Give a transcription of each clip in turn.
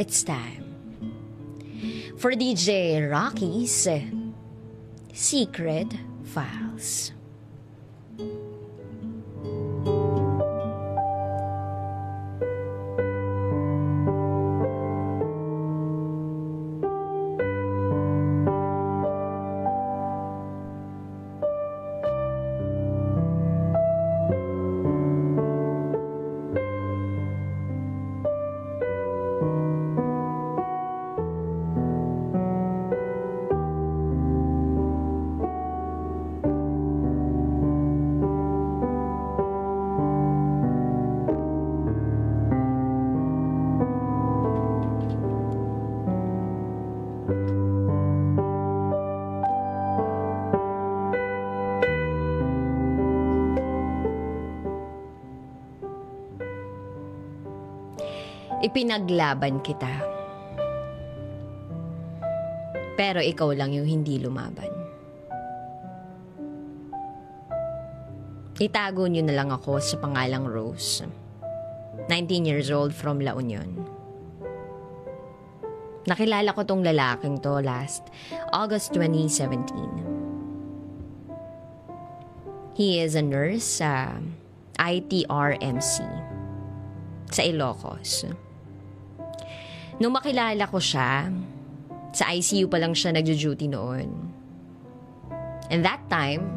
it's time for DJ Rocky's Secret Files. Ipinaglaban kita. Pero ikaw lang yung hindi lumaban. Itago niyo na lang ako sa pangalang Rose. 19 years old from La Union. Nakilala ko tong lalaking to last August 2017. He is a nurse sa ITRMC sa Ilocos. Nung makilala ko siya, sa ICU pa lang siya nagjo-duty noon. And that time,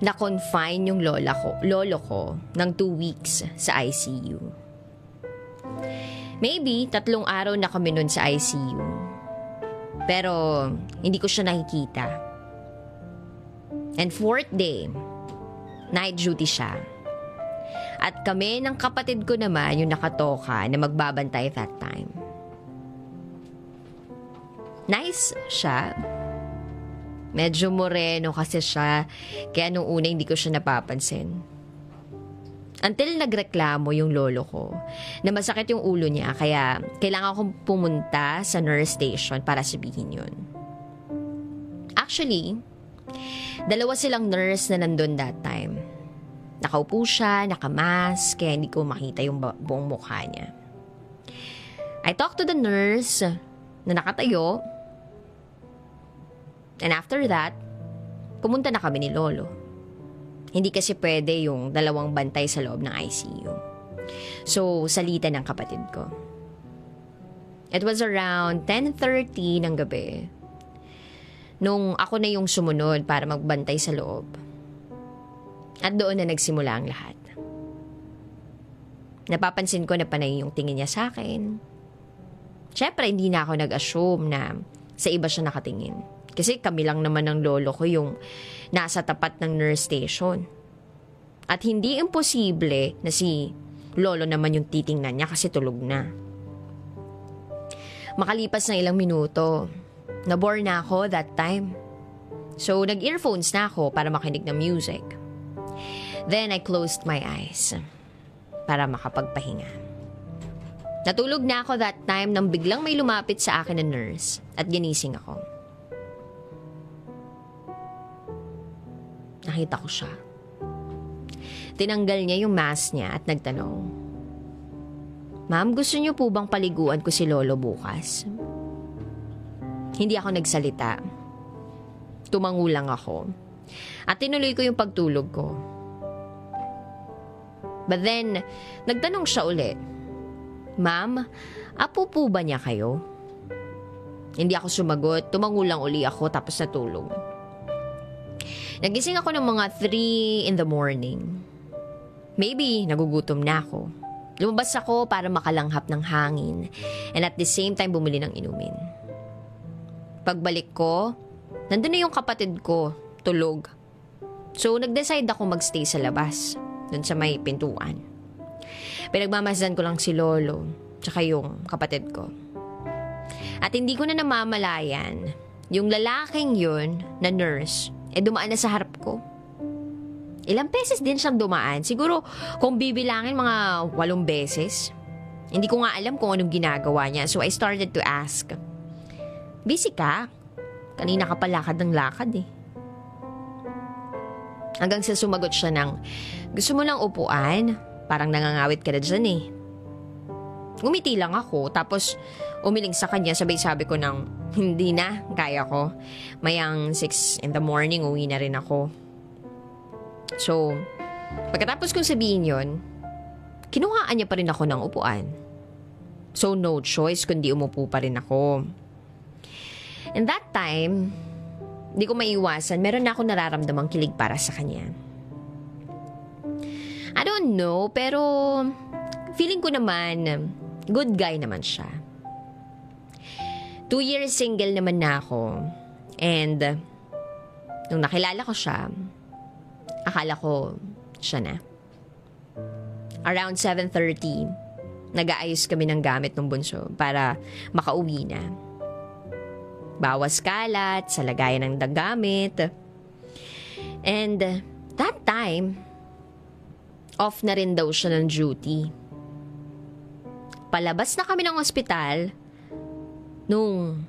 na-confine yung lola ko, lolo ko ng two weeks sa ICU. Maybe tatlong araw na kami noon sa ICU. Pero hindi ko siya nakikita. And fourth day, night duty siya. At kami ng kapatid ko naman yung nakatoka na magbabantay that time. Nice siya. Medyo moreno kasi siya. Kaya nung una hindi ko siya napapansin. Until nagreklamo yung lolo ko na masakit yung ulo niya kaya kailangan kong pumunta sa nurse station para sabihin yun. Actually, dalawa silang nurse na nandun that time. Nakaupo siya, nakamask, kaya hindi ko makita yung buong mukha niya. I talked to the nurse na nakatayo And after that, pumunta na kami ni Lolo. Hindi kasi pwede yung dalawang bantay sa loob ng ICU. So, salita ng kapatid ko. It was around 10.30 ng gabi. Nung ako na yung sumunod para magbantay sa loob. At doon na nagsimula ang lahat. Napapansin ko na panay yung tingin niya sa akin. Siyempre, hindi na ako nag-assume na sa iba siya nakatingin. Kasi kami lang naman ng lolo ko yung nasa tapat ng nurse station. At hindi imposible na si lolo naman yung titingnan niya kasi tulog na. Makalipas ng ilang minuto, nabore na ako that time. So, nag-earphones na ako para makinig ng music. Then, I closed my eyes para makapagpahinga. Natulog na ako that time nang biglang may lumapit sa akin na nurse at ginising ako. Nakita ko siya. Tinanggal niya yung mask niya at nagtanong, Ma'am, gusto niyo po bang paliguan ko si Lolo bukas? Hindi ako nagsalita. Tumango lang ako. At tinuloy ko yung pagtulog ko. But then, nagtanong siya ulit, Ma'am, apo po ba niya kayo? Hindi ako sumagot, tumango lang uli ako tapos natulog. Nagising ako ng mga 3 in the morning. Maybe nagugutom na ako. Lumabas ako para makalanghap ng hangin and at the same time bumili ng inumin. Pagbalik ko, nandun na yung kapatid ko, tulog. So nag-decide ako magstay sa labas, dun sa may pintuan. Pinagmamasdan ko lang si Lolo, tsaka yung kapatid ko. At hindi ko na namamalayan, yung lalaking yun na nurse, eh dumaan na sa harap ko. Ilang beses din siyang dumaan. Siguro kung bibilangin mga walong beses. Hindi ko nga alam kung anong ginagawa niya. So I started to ask, Busy ka? Kanina ka pa lakad ng lakad eh. Hanggang sa sumagot siya ng, gusto mo lang upuan? Parang nangangawit ka na dyan eh. Umiti lang ako, tapos umiling sa kanya, sabay sabi ko ng, hindi na, kaya ko. Mayang 6 in the morning, uwi na rin ako. So, pagkatapos kong sabihin yon kinuhaan niya pa rin ako ng upuan. So, no choice kundi umupo pa rin ako. And that time, di ko maiwasan, meron na ako nararamdamang kilig para sa kanya. I don't know, pero feeling ko naman, good guy naman siya. Two years single naman na ako. And, nung nakilala ko siya, akala ko siya na. Around 7.30, nag-aayos kami ng gamit ng bunso para makauwi na. Bawas kalat sa lagayan ng gamit. And that time, off na rin daw siya ng duty. Palabas na kami ng ospital nung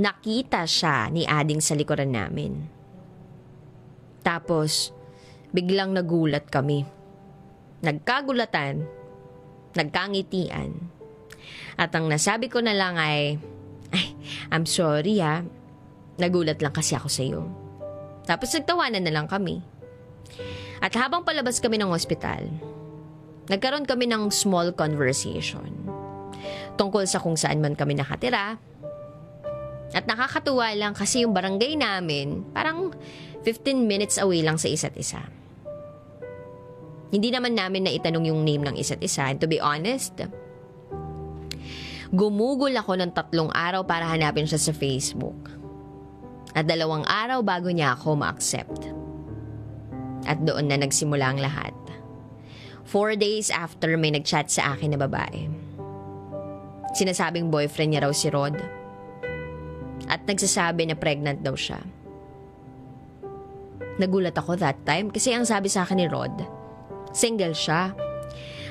nakita siya ni Ading sa likuran namin. Tapos, biglang nagulat kami. Nagkagulatan, nagkangitian. At ang nasabi ko na lang ay, I'm sorry ha. Nagulat lang kasi ako sa iyo. Tapos nagtawanan na lang kami. At habang palabas kami ng ospital, nagkaroon kami ng small conversation tungkol sa kung saan man kami nakatira. At nakakatuwa lang kasi yung barangay namin, parang 15 minutes away lang sa isa't isa. Hindi naman namin na itanong yung name ng isa't isa. And to be honest, gumugol ako ng tatlong araw para hanapin siya sa Facebook. At dalawang araw bago niya ako ma-accept. At doon na nagsimula ang lahat. Four days after may nag-chat sa akin na babae. Sinasabing boyfriend niya raw si Rod. At nagsasabi na pregnant daw siya. Nagulat ako that time kasi ang sabi sa akin ni Rod, single siya.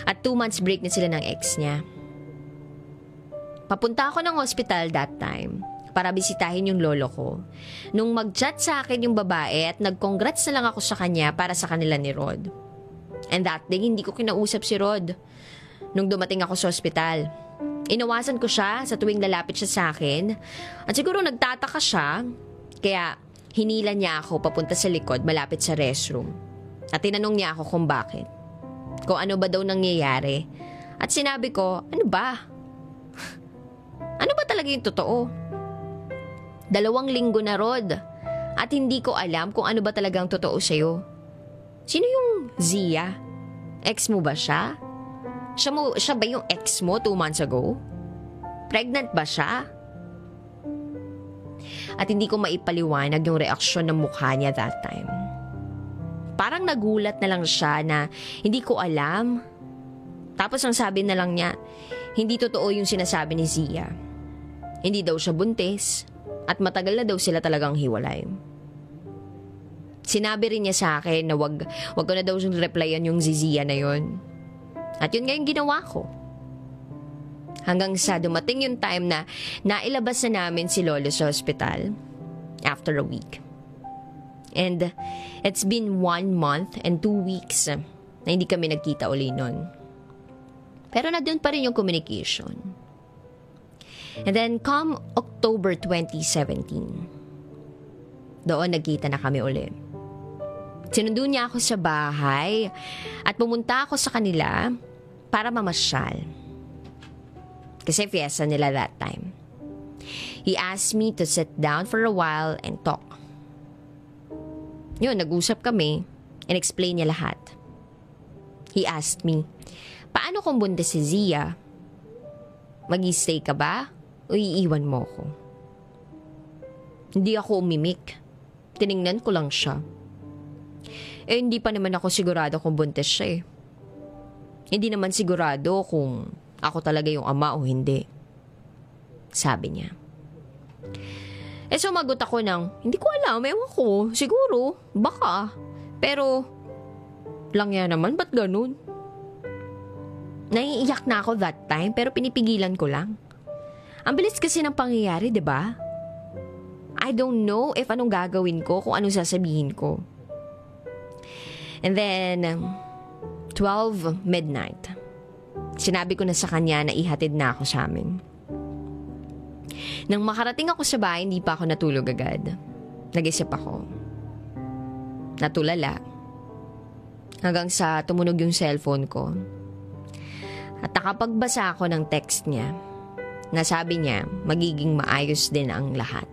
At two months break na sila ng ex niya. Papunta ako ng hospital that time para bisitahin yung lolo ko. Nung mag-chat sa akin yung babae at nag-congrats na lang ako sa kanya para sa kanila ni Rod. And that day, hindi ko kinausap si Rod. Nung dumating ako sa ospital, inawasan ko siya sa tuwing lalapit siya sa akin. At siguro nagtataka siya, kaya hinila niya ako papunta sa likod malapit sa restroom. At tinanong niya ako kung bakit. Kung ano ba daw nangyayari. At sinabi ko, ano ba? Ano ba talaga yung totoo? Dalawang linggo na, Rod. At hindi ko alam kung ano ba talagang totoo sa'yo. Sino yung Zia? Ex mo ba siya? Siya, mo, siya ba yung ex mo two months ago? Pregnant ba siya? At hindi ko maipaliwanag yung reaksyon ng mukha niya that time. Parang nagulat na lang siya na hindi ko alam. Tapos ang sabi na lang niya, hindi totoo yung sinasabi ni Zia. Hindi daw siya buntis. At matagal na daw sila talagang hiwalay. Sinabi rin niya sa akin na wag, wag ko na daw siyang replyan yung Zizia na yon. At yun nga ginawa ko. Hanggang sa dumating yung time na nailabas na namin si Lolo sa hospital after a week. And it's been one month and two weeks na hindi kami nagkita uli nun. Pero na doon pa rin yung communication. And then come October 2017, doon nagkita na kami ulit. Sinundo niya ako sa bahay at pumunta ako sa kanila para mamasyal. Kasi fiesta nila that time. He asked me to sit down for a while and talk. Yun, nag-usap kami and explain niya lahat. He asked me, paano kung buntis si Zia? Mag-stay ka ba? O iiwan mo ko. Hindi ako umimik. Tiningnan ko lang siya. Eh, hindi pa naman ako sigurado kung buntis siya eh. Hindi naman sigurado kung ako talaga yung ama o hindi. Sabi niya. Eh, sumagot ako ng, hindi ko alam, ewan ko, siguro, baka. Pero, lang yan naman, ba't ganun? Naiiyak na ako that time, pero pinipigilan ko lang. Ang bilis kasi ng pangyayari, di ba? I don't know if anong gagawin ko, kung anong sasabihin ko. And then, 12 midnight. Sinabi ko na sa kanya na ihatid na ako sa amin. Nang makarating ako sa bahay, hindi pa ako natulog agad. Nag-isip ako. Natulala. Hanggang sa tumunog yung cellphone ko. At nakapagbasa ako ng text niya na sabi niya magiging maayos din ang lahat.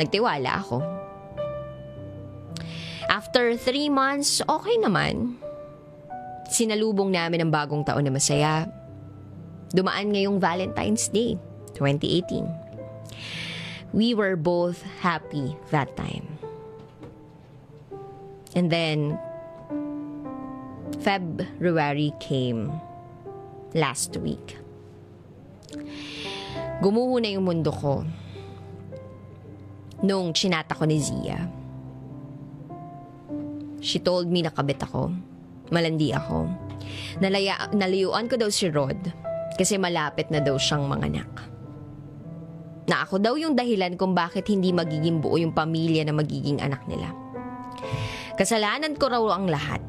Nagtiwala ako. After three months, okay naman. Sinalubong namin ang bagong taon na masaya. Dumaan ngayong Valentine's Day, 2018. We were both happy that time. And then, February came last week. Gumuho na yung mundo ko nung chinata ko ni Zia. She told me na kabit ako. Malandi ako. Nalaya, nalayuan ko daw si Rod kasi malapit na daw siyang manganak. Na ako daw yung dahilan kung bakit hindi magiging buo yung pamilya na magiging anak nila. Kasalanan ko raw ang lahat.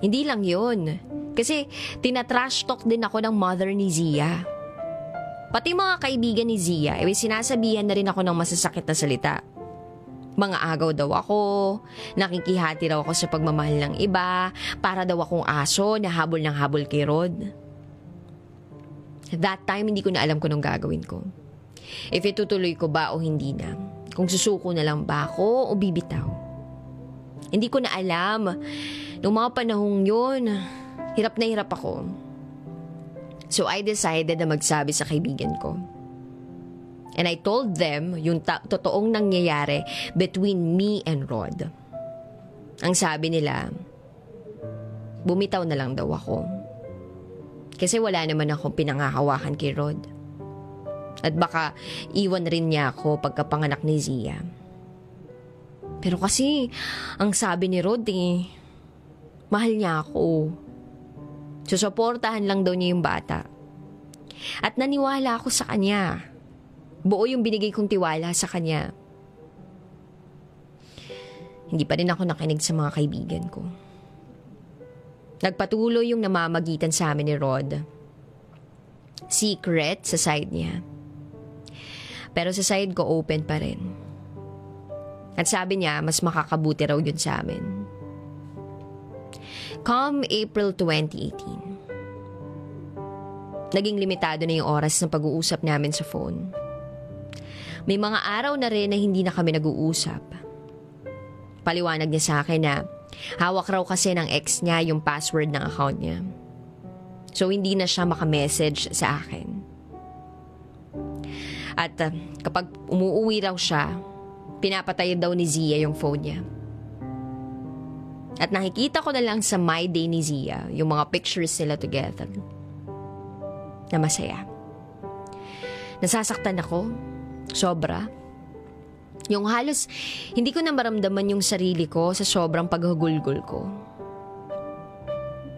Hindi lang yun. Kasi tinatrash talk din ako ng mother ni Zia. Pati mga kaibigan ni Zia, eh, sinasabihan na rin ako ng masasakit na salita mga agaw daw ako, nakikihati raw ako sa pagmamahal ng iba, para daw akong aso na habol ng habol kay Rod. That time, hindi ko na alam kung anong gagawin ko. If itutuloy ko ba o hindi na. Kung susuko na lang ba ako o bibitaw. Hindi ko na alam. Noong mga panahong yun, hirap na hirap ako. So I decided na magsabi sa kaibigan ko And I told them yung ta- totoong nangyayari between me and Rod. Ang sabi nila, bumitaw na lang daw ako. Kasi wala naman akong pinangahawakan kay Rod. At baka iwan rin niya ako pagkapanganak ni Zia. Pero kasi, ang sabi ni Rod eh, mahal niya ako. Susuportahan lang daw niya yung bata. At naniwala ako sa kanya. Buo yung binigay kong tiwala sa kanya. Hindi pa rin ako nakinig sa mga kaibigan ko. Nagpatuloy yung namamagitan sa amin ni Rod. Secret sa side niya. Pero sa side ko open pa rin. At sabi niya, mas makakabuti raw yun sa amin. Come April 2018. Naging limitado na yung oras ng pag-uusap namin sa phone. May mga araw na rin na hindi na kami nag-uusap. Paliwanag niya sa akin na hawak raw kasi ng ex niya yung password ng account niya. So hindi na siya makamessage sa akin. At uh, kapag umuuwi raw siya, pinapatay daw ni Zia yung phone niya. At nakikita ko na lang sa My Day ni Zia yung mga pictures nila together. Na masaya. Nasasaktan ako Sobra. Yung halos, hindi ko na maramdaman yung sarili ko sa sobrang paghugulgol ko.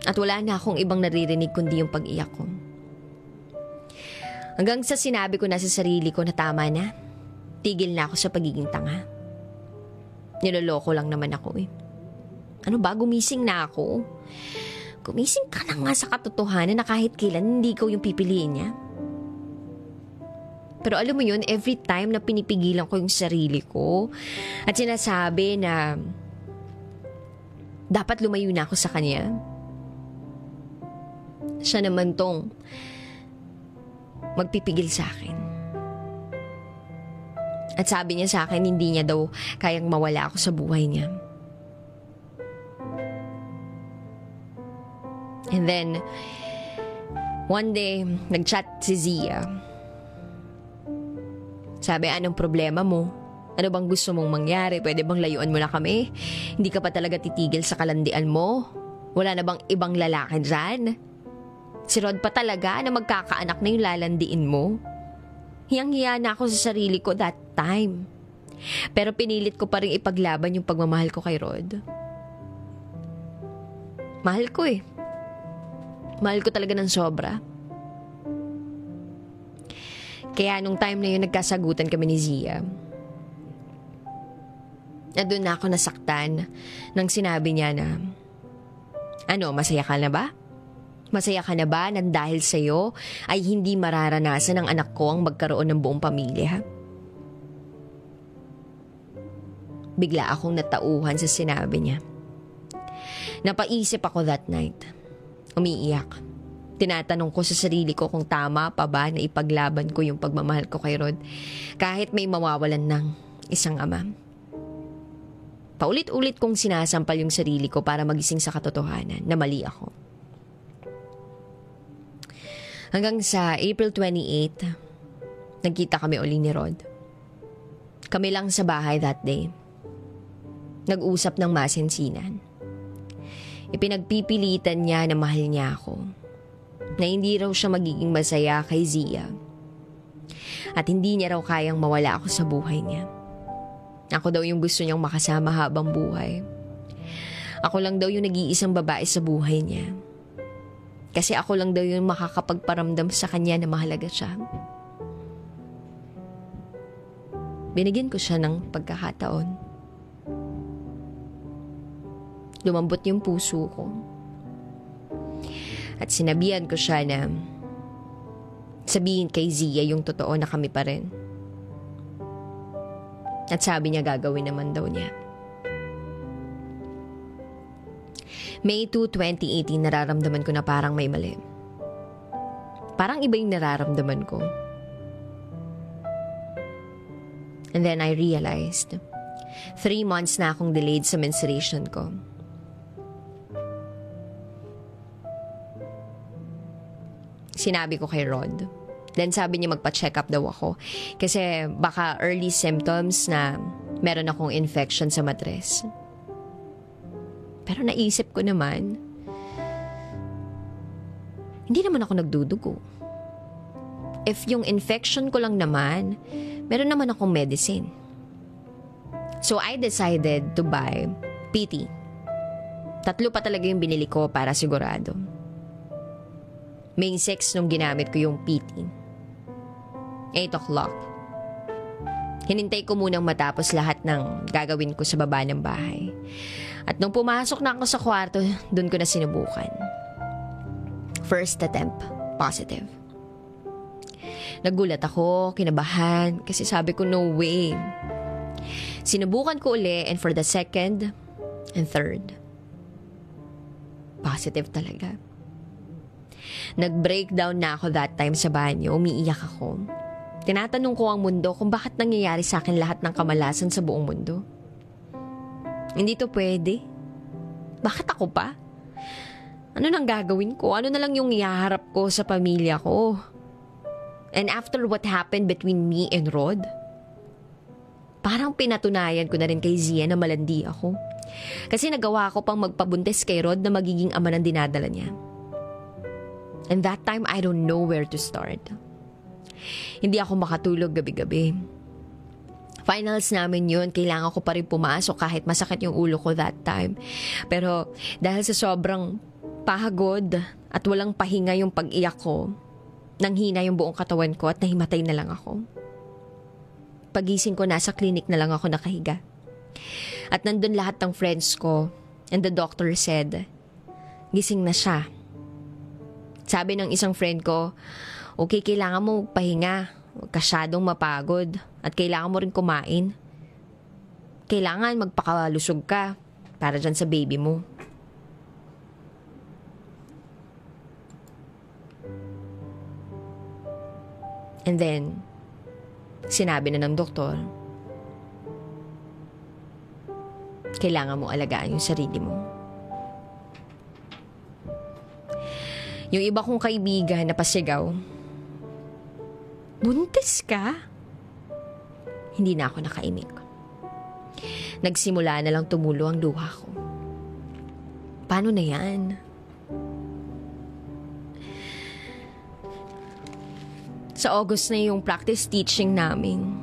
At wala na akong ibang naririnig kundi yung pag-iyak ko. Hanggang sa sinabi ko na sa sarili ko na tama na, tigil na ako sa pagiging tanga. Niloloko lang naman ako eh. Ano ba, gumising na ako? Gumising ka na nga sa katotohanan na kahit kailan hindi ko yung pipiliin niya. Pero alam mo yun, every time na pinipigilan ko yung sarili ko at sinasabi na dapat lumayo na ako sa kanya, siya naman tong magpipigil sa akin. At sabi niya sa akin, hindi niya daw kayang mawala ako sa buhay niya. And then, one day, nag-chat si Zia. Sabi, anong problema mo? Ano bang gusto mong mangyari? Pwede bang layuan mo na kami? Hindi ka pa talaga titigil sa kalandian mo? Wala na bang ibang lalaki dyan? Si Rod pa talaga na magkakaanak na yung lalandiin mo? Hiyang-hiya na ako sa sarili ko that time. Pero pinilit ko pa rin ipaglaban yung pagmamahal ko kay Rod. Mahal ko eh. Mahal ko talaga ng sobra. Kaya nung time na yun, nagkasagutan kami ni Zia. Na doon na ako nasaktan nang sinabi niya na, Ano, masaya ka na ba? Masaya ka na ba na dahil sa'yo ay hindi mararanasan ng anak ko ang magkaroon ng buong pamilya? Bigla akong natauhan sa sinabi niya. Napaisip ako that night. Umiiyak. Tinatanong ko sa sarili ko kung tama pa ba na ipaglaban ko yung pagmamahal ko kay Rod kahit may mawawalan ng isang ama. Paulit-ulit kong sinasampal yung sarili ko para magising sa katotohanan na mali ako. Hanggang sa April 28, nagkita kami uli ni Rod. Kami lang sa bahay that day. Nag-usap ng masensinan. Ipinagpipilitan niya na mahal niya ako. Na hindi raw siya magiging masaya kay Zia. At hindi niya raw kayang mawala ako sa buhay niya. Ako daw yung gusto niyang makasama habang buhay. Ako lang daw yung nag-iisang babae sa buhay niya. Kasi ako lang daw yung makakapagparamdam sa kanya na mahalaga siya. Binigyan ko siya ng pagkakataon. Lumambot yung puso ko. At sinabihan ko siya na sabihin kay Zia yung totoo na kami pa rin. At sabi niya gagawin naman daw niya. May 2, 2018, nararamdaman ko na parang may mali. Parang iba yung nararamdaman ko. And then I realized, three months na akong delayed sa menstruation ko. Sinabi ko kay Rod. Then sabi niya magpa-check up daw ako. Kasi baka early symptoms na meron akong infection sa matres. Pero naisip ko naman, hindi naman ako nagdudugo. If yung infection ko lang naman, meron naman akong medicine. So I decided to buy PT. Tatlo pa talaga yung binili ko para sigurado. May 6 nung ginamit ko yung PT. 8 o'clock. Hinintay ko munang matapos lahat ng gagawin ko sa baba ng bahay. At nung pumasok na ako sa kwarto, doon ko na sinubukan. First attempt, positive. Nagulat ako, kinabahan, kasi sabi ko no way. Sinubukan ko uli and for the second and third, positive talaga. Nag-breakdown na ako that time sa banyo, umiiyak ako. Tinatanong ko ang mundo kung bakit nangyayari sa akin lahat ng kamalasan sa buong mundo. Hindi to pwede. Bakit ako pa? Ano nang gagawin ko? Ano na lang yung ihaharap ko sa pamilya ko? And after what happened between me and Rod, parang pinatunayan ko na rin kay Zia na malandi ako. Kasi nagawa ko pang magpabuntis kay Rod na magiging ama ng dinadala niya. And that time, I don't know where to start. Hindi ako makatulog gabi-gabi. Finals namin yun, kailangan ko pa rin pumasok kahit masakit yung ulo ko that time. Pero dahil sa sobrang pagod at walang pahinga yung pag-iyak ko, nanghina yung buong katawan ko at nahimatay na lang ako. Pagising ko, nasa clinic na lang ako nakahiga. At nandun lahat ng friends ko and the doctor said, gising na siya. Sabi ng isang friend ko, okay, kailangan mo pahinga kasyadong mapagod at kailangan mo rin kumain. Kailangan magpakalusog ka para dyan sa baby mo. And then, sinabi na ng doktor, kailangan mo alagaan yung sarili mo. Yung iba kong kaibigan na pasigaw, Buntis ka? Hindi na ako nakaimik. Nagsimula na lang tumulo ang luha ko. Paano na yan? Sa August na yung practice teaching namin.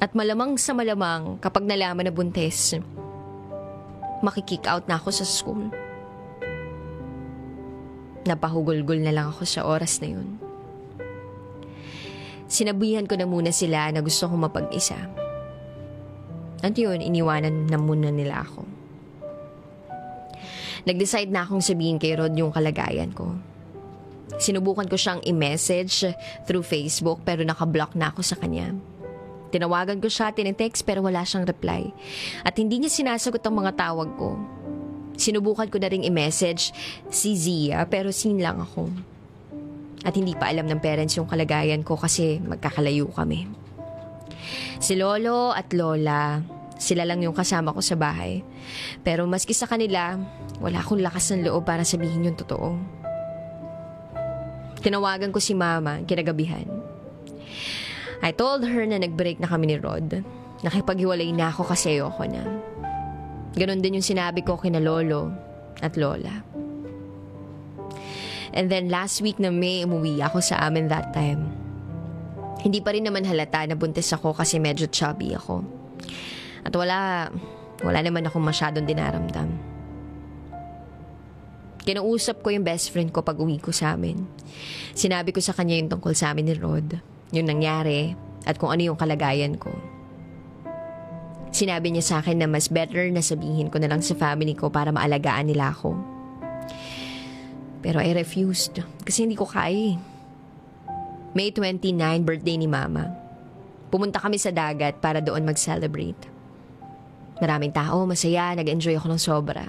At malamang sa malamang kapag nalaman na buntis, makikick out na ako sa school. Napahugol-gol na lang ako sa oras na yun. Sinabihan ko na muna sila na gusto kong mapag-isa. At yun, iniwanan na muna nila ako. Nag-decide na akong sabihin kay Rod yung kalagayan ko. Sinubukan ko siyang i-message through Facebook pero nakablock na ako sa kanya. Tinawagan ko siya, tinetext pero wala siyang reply. At hindi niya sinasagot ang mga tawag ko. Sinubukan ko na ring i-message si Zia pero sin lang ako. At hindi pa alam ng parents yung kalagayan ko kasi magkakalayo kami. Si Lolo at Lola, sila lang yung kasama ko sa bahay. Pero maski sa kanila, wala akong lakas ng loob para sabihin yung totoo. Tinawagan ko si Mama kinagabihan. I told her na nag-break na kami ni Rod. Nakipaghiwalay na ako kasi ayoko na. Ganon din yung sinabi ko kina Lolo at Lola. And then last week na May, umuwi ako sa amin that time. Hindi pa rin naman halata na buntis ako kasi medyo chubby ako. At wala, wala naman akong masyadong dinaramdam. Kinausap ko yung best friend ko pag uwi ko sa amin. Sinabi ko sa kanya yung tungkol sa amin ni Rod, yung nangyari, at kung ano yung kalagayan ko. Sinabi niya sa akin na mas better na sabihin ko na lang sa family ko para maalagaan nila ako. Pero I refused kasi hindi ko kaya eh. May 29, birthday ni Mama. Pumunta kami sa dagat para doon mag-celebrate. Maraming tao, masaya, nag-enjoy ako ng sobra.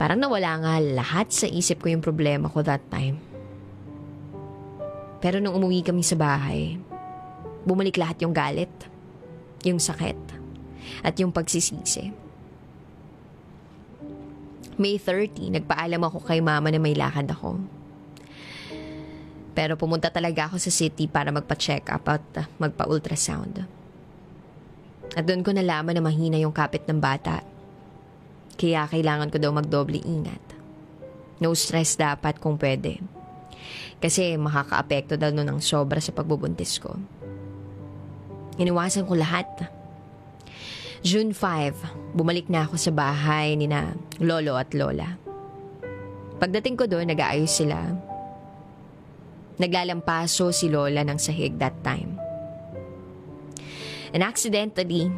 Parang nawala nga lahat sa isip ko yung problema ko that time. Pero nung umuwi kami sa bahay, bumalik lahat yung galit, yung sakit, at yung pagsisisi. May 30, nagpaalam ako kay mama na may lakad ako. Pero pumunta talaga ako sa city para magpa-check up at magpa-ultrasound. At doon ko nalaman na mahina yung kapit ng bata. Kaya kailangan ko daw magdoble ingat. No stress dapat kung pwede. Kasi makaka-apekto daw nun ng sobra sa pagbubuntis ko. Iniwasan ko lahat. June 5, bumalik na ako sa bahay ni na lolo at lola. Pagdating ko doon, nag-aayos sila Naglalampaso si Lola ng sahig that time. And accidentally,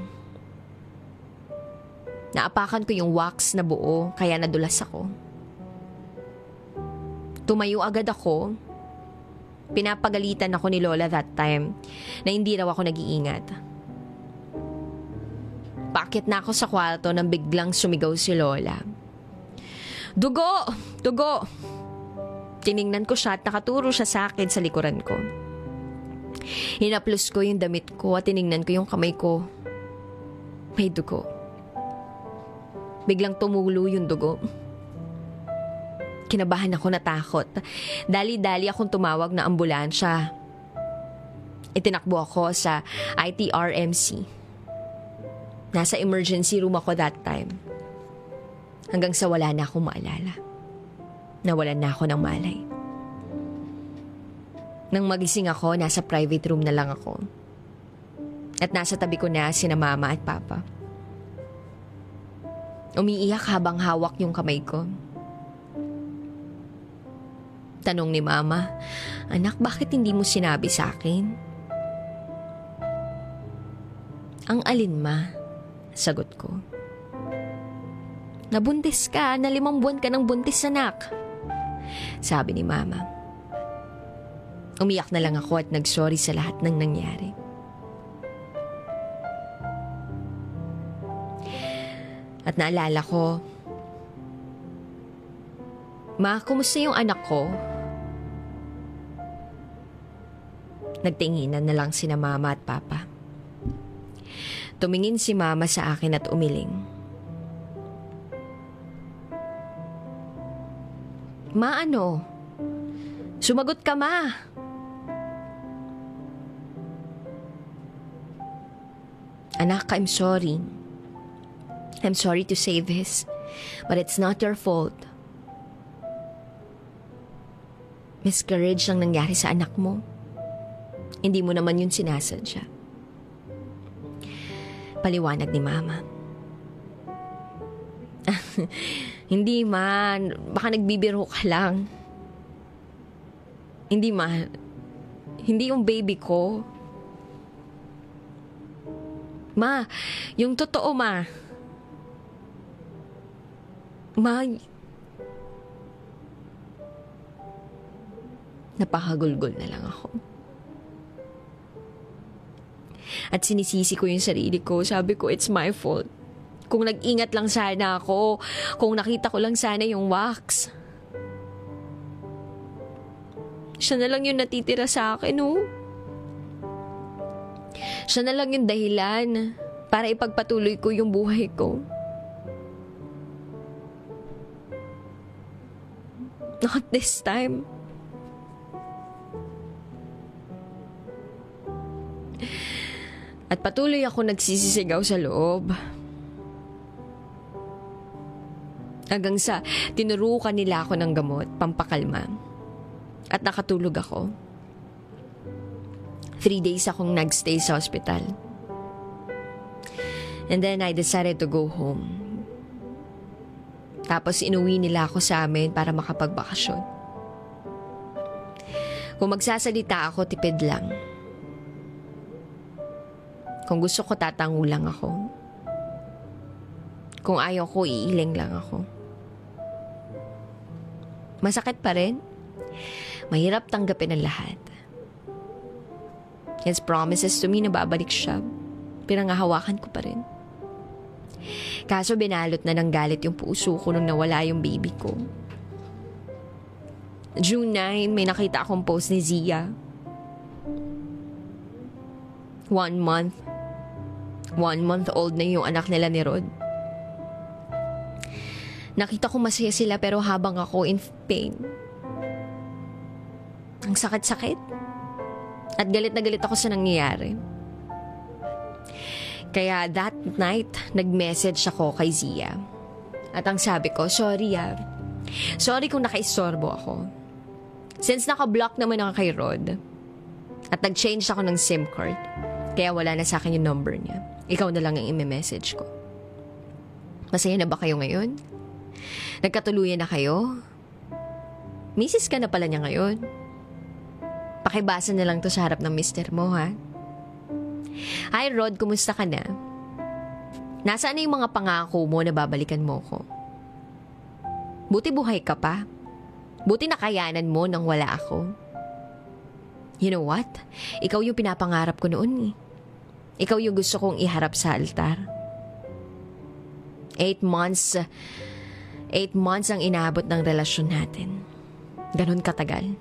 naapakan ko yung wax na buo kaya nadulas ako. Tumayo agad ako. Pinapagalitan ako ni Lola that time na hindi raw ako nag-iingat. Bakit na ako sa kwarto nang biglang sumigaw si Lola. Dugo! Dugo! Tiningnan ko siya at nakaturo siya sa akin sa likuran ko. Hinaplos ko yung damit ko at tiningnan ko yung kamay ko. May dugo. Biglang tumulo yung dugo. Kinabahan ako natakot. Dali-dali akong tumawag na ambulansya. Itinakbo ako sa ITRMC. Nasa emergency room ako that time. Hanggang sa wala na akong maalala. Nawalan na ako ng malay. Nang magising ako, nasa private room na lang ako. At nasa tabi ko na sina mama at papa. Umiiyak habang hawak yung kamay ko. Tanong ni mama, Anak, bakit hindi mo sinabi sa akin? Ang alin ma? Sagot ko. Nabuntis ka, na limang buwan ka ng buntis anak sabi ni Mama. Umiyak na lang ako at nagsorry sa lahat ng nangyari. At naalala ko, Ma, kumusta yung anak ko? Nagtinginan na lang sina mama at papa. Tumingin si mama sa akin at umiling. Ma, ano? Sumagot ka, ma. Anak, I'm sorry. I'm sorry to say this, but it's not your fault. Miscarriage ang nangyari sa anak mo. Hindi mo naman yun sinasadya. Paliwanag ni Mama. Hindi man, baka nagbibiro ka lang. Hindi man, hindi yung baby ko. Ma, yung totoo, ma. Ma, napakagulgol na lang ako. At sinisisi ko yung sarili ko. Sabi ko, it's my fault. Kung nag-ingat lang sana ako, kung nakita ko lang sana yung wax. Siya na lang yung natitira sa akin, oh. Siya na lang yung dahilan para ipagpatuloy ko yung buhay ko. Not this time. At patuloy ako nagsisisigaw sa loob. Hanggang sa tinurukan nila ako ng gamot, pampakalma. At nakatulog ako. Three days akong nagstay sa hospital. And then I decided to go home. Tapos inuwi nila ako sa amin para makapagbakasyon. Kung magsasalita ako, tipid lang. Kung gusto ko, tatango lang ako. Kung ayaw ko, iiling lang ako. Masakit pa rin. Mahirap tanggapin ang lahat. His promises to me na babalik siya. Pinangahawakan ko pa rin. Kaso binalot na ng galit yung puso ko nung nawala yung baby ko. June 9, may nakita akong post ni Zia. One month. One month old na yung anak nila ni Rod. Nakita ko masaya sila pero habang ako in pain. Ang sakit-sakit. At galit na galit ako sa nangyayari. Kaya that night, nag-message ako kay Zia. At ang sabi ko, sorry ah. Sorry kung nakaistorbo ako. Since naka-block naman ako kay Rod. At nag-change ako ng SIM card. Kaya wala na sa akin yung number niya. Ikaw na lang ang ime-message ko. Masaya na ba kayo ngayon? Nagkatuluyan na kayo? Misis ka na pala niya ngayon. Pakibasa na lang to sa harap ng mister mo, ha? Hi, Rod. Kumusta ka na? Nasaan na yung mga pangako mo na babalikan mo ko? Buti buhay ka pa. Buti nakayanan mo nang wala ako. You know what? Ikaw yung pinapangarap ko noon eh. Ikaw yung gusto kong iharap sa altar. Eight months, eight months ang inaabot ng relasyon natin. Ganon katagal.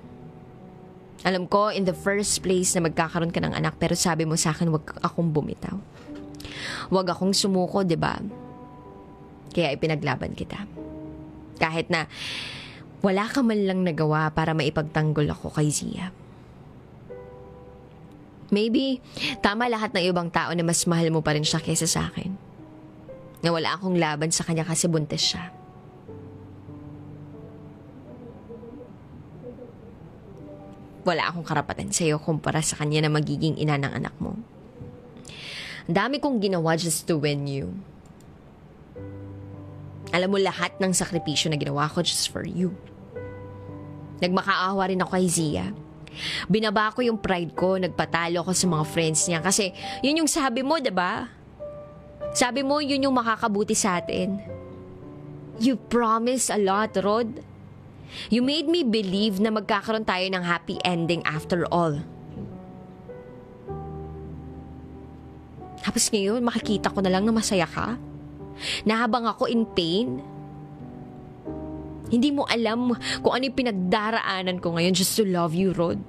Alam ko, in the first place na magkakaroon ka ng anak pero sabi mo sa akin wag akong bumitaw. Wag akong sumuko, ba? Kaya ipinaglaban kita. Kahit na wala ka man lang nagawa para maipagtanggol ako kay Zia. Maybe, tama lahat ng ibang tao na mas mahal mo pa rin siya kaysa sa akin. Na wala akong laban sa kanya kasi buntis siya. wala akong karapatan sa iyo kumpara sa kanya na magiging ina ng anak mo. Ang dami kong ginawa just to win you. Alam mo lahat ng sakripisyo na ginawa ko just for you. Nagmakaawa rin ako kay Zia. Binaba ko yung pride ko, nagpatalo ako sa mga friends niya kasi yun yung sabi mo, 'di ba? Sabi mo yun yung makakabuti sa atin. You promise a lot, Rod. You made me believe na magkakaroon tayo ng happy ending after all. Tapos ngayon, makikita ko na lang na masaya ka. Na habang ako in pain, hindi mo alam kung ano yung pinagdaraanan ko ngayon just to love you, Rod.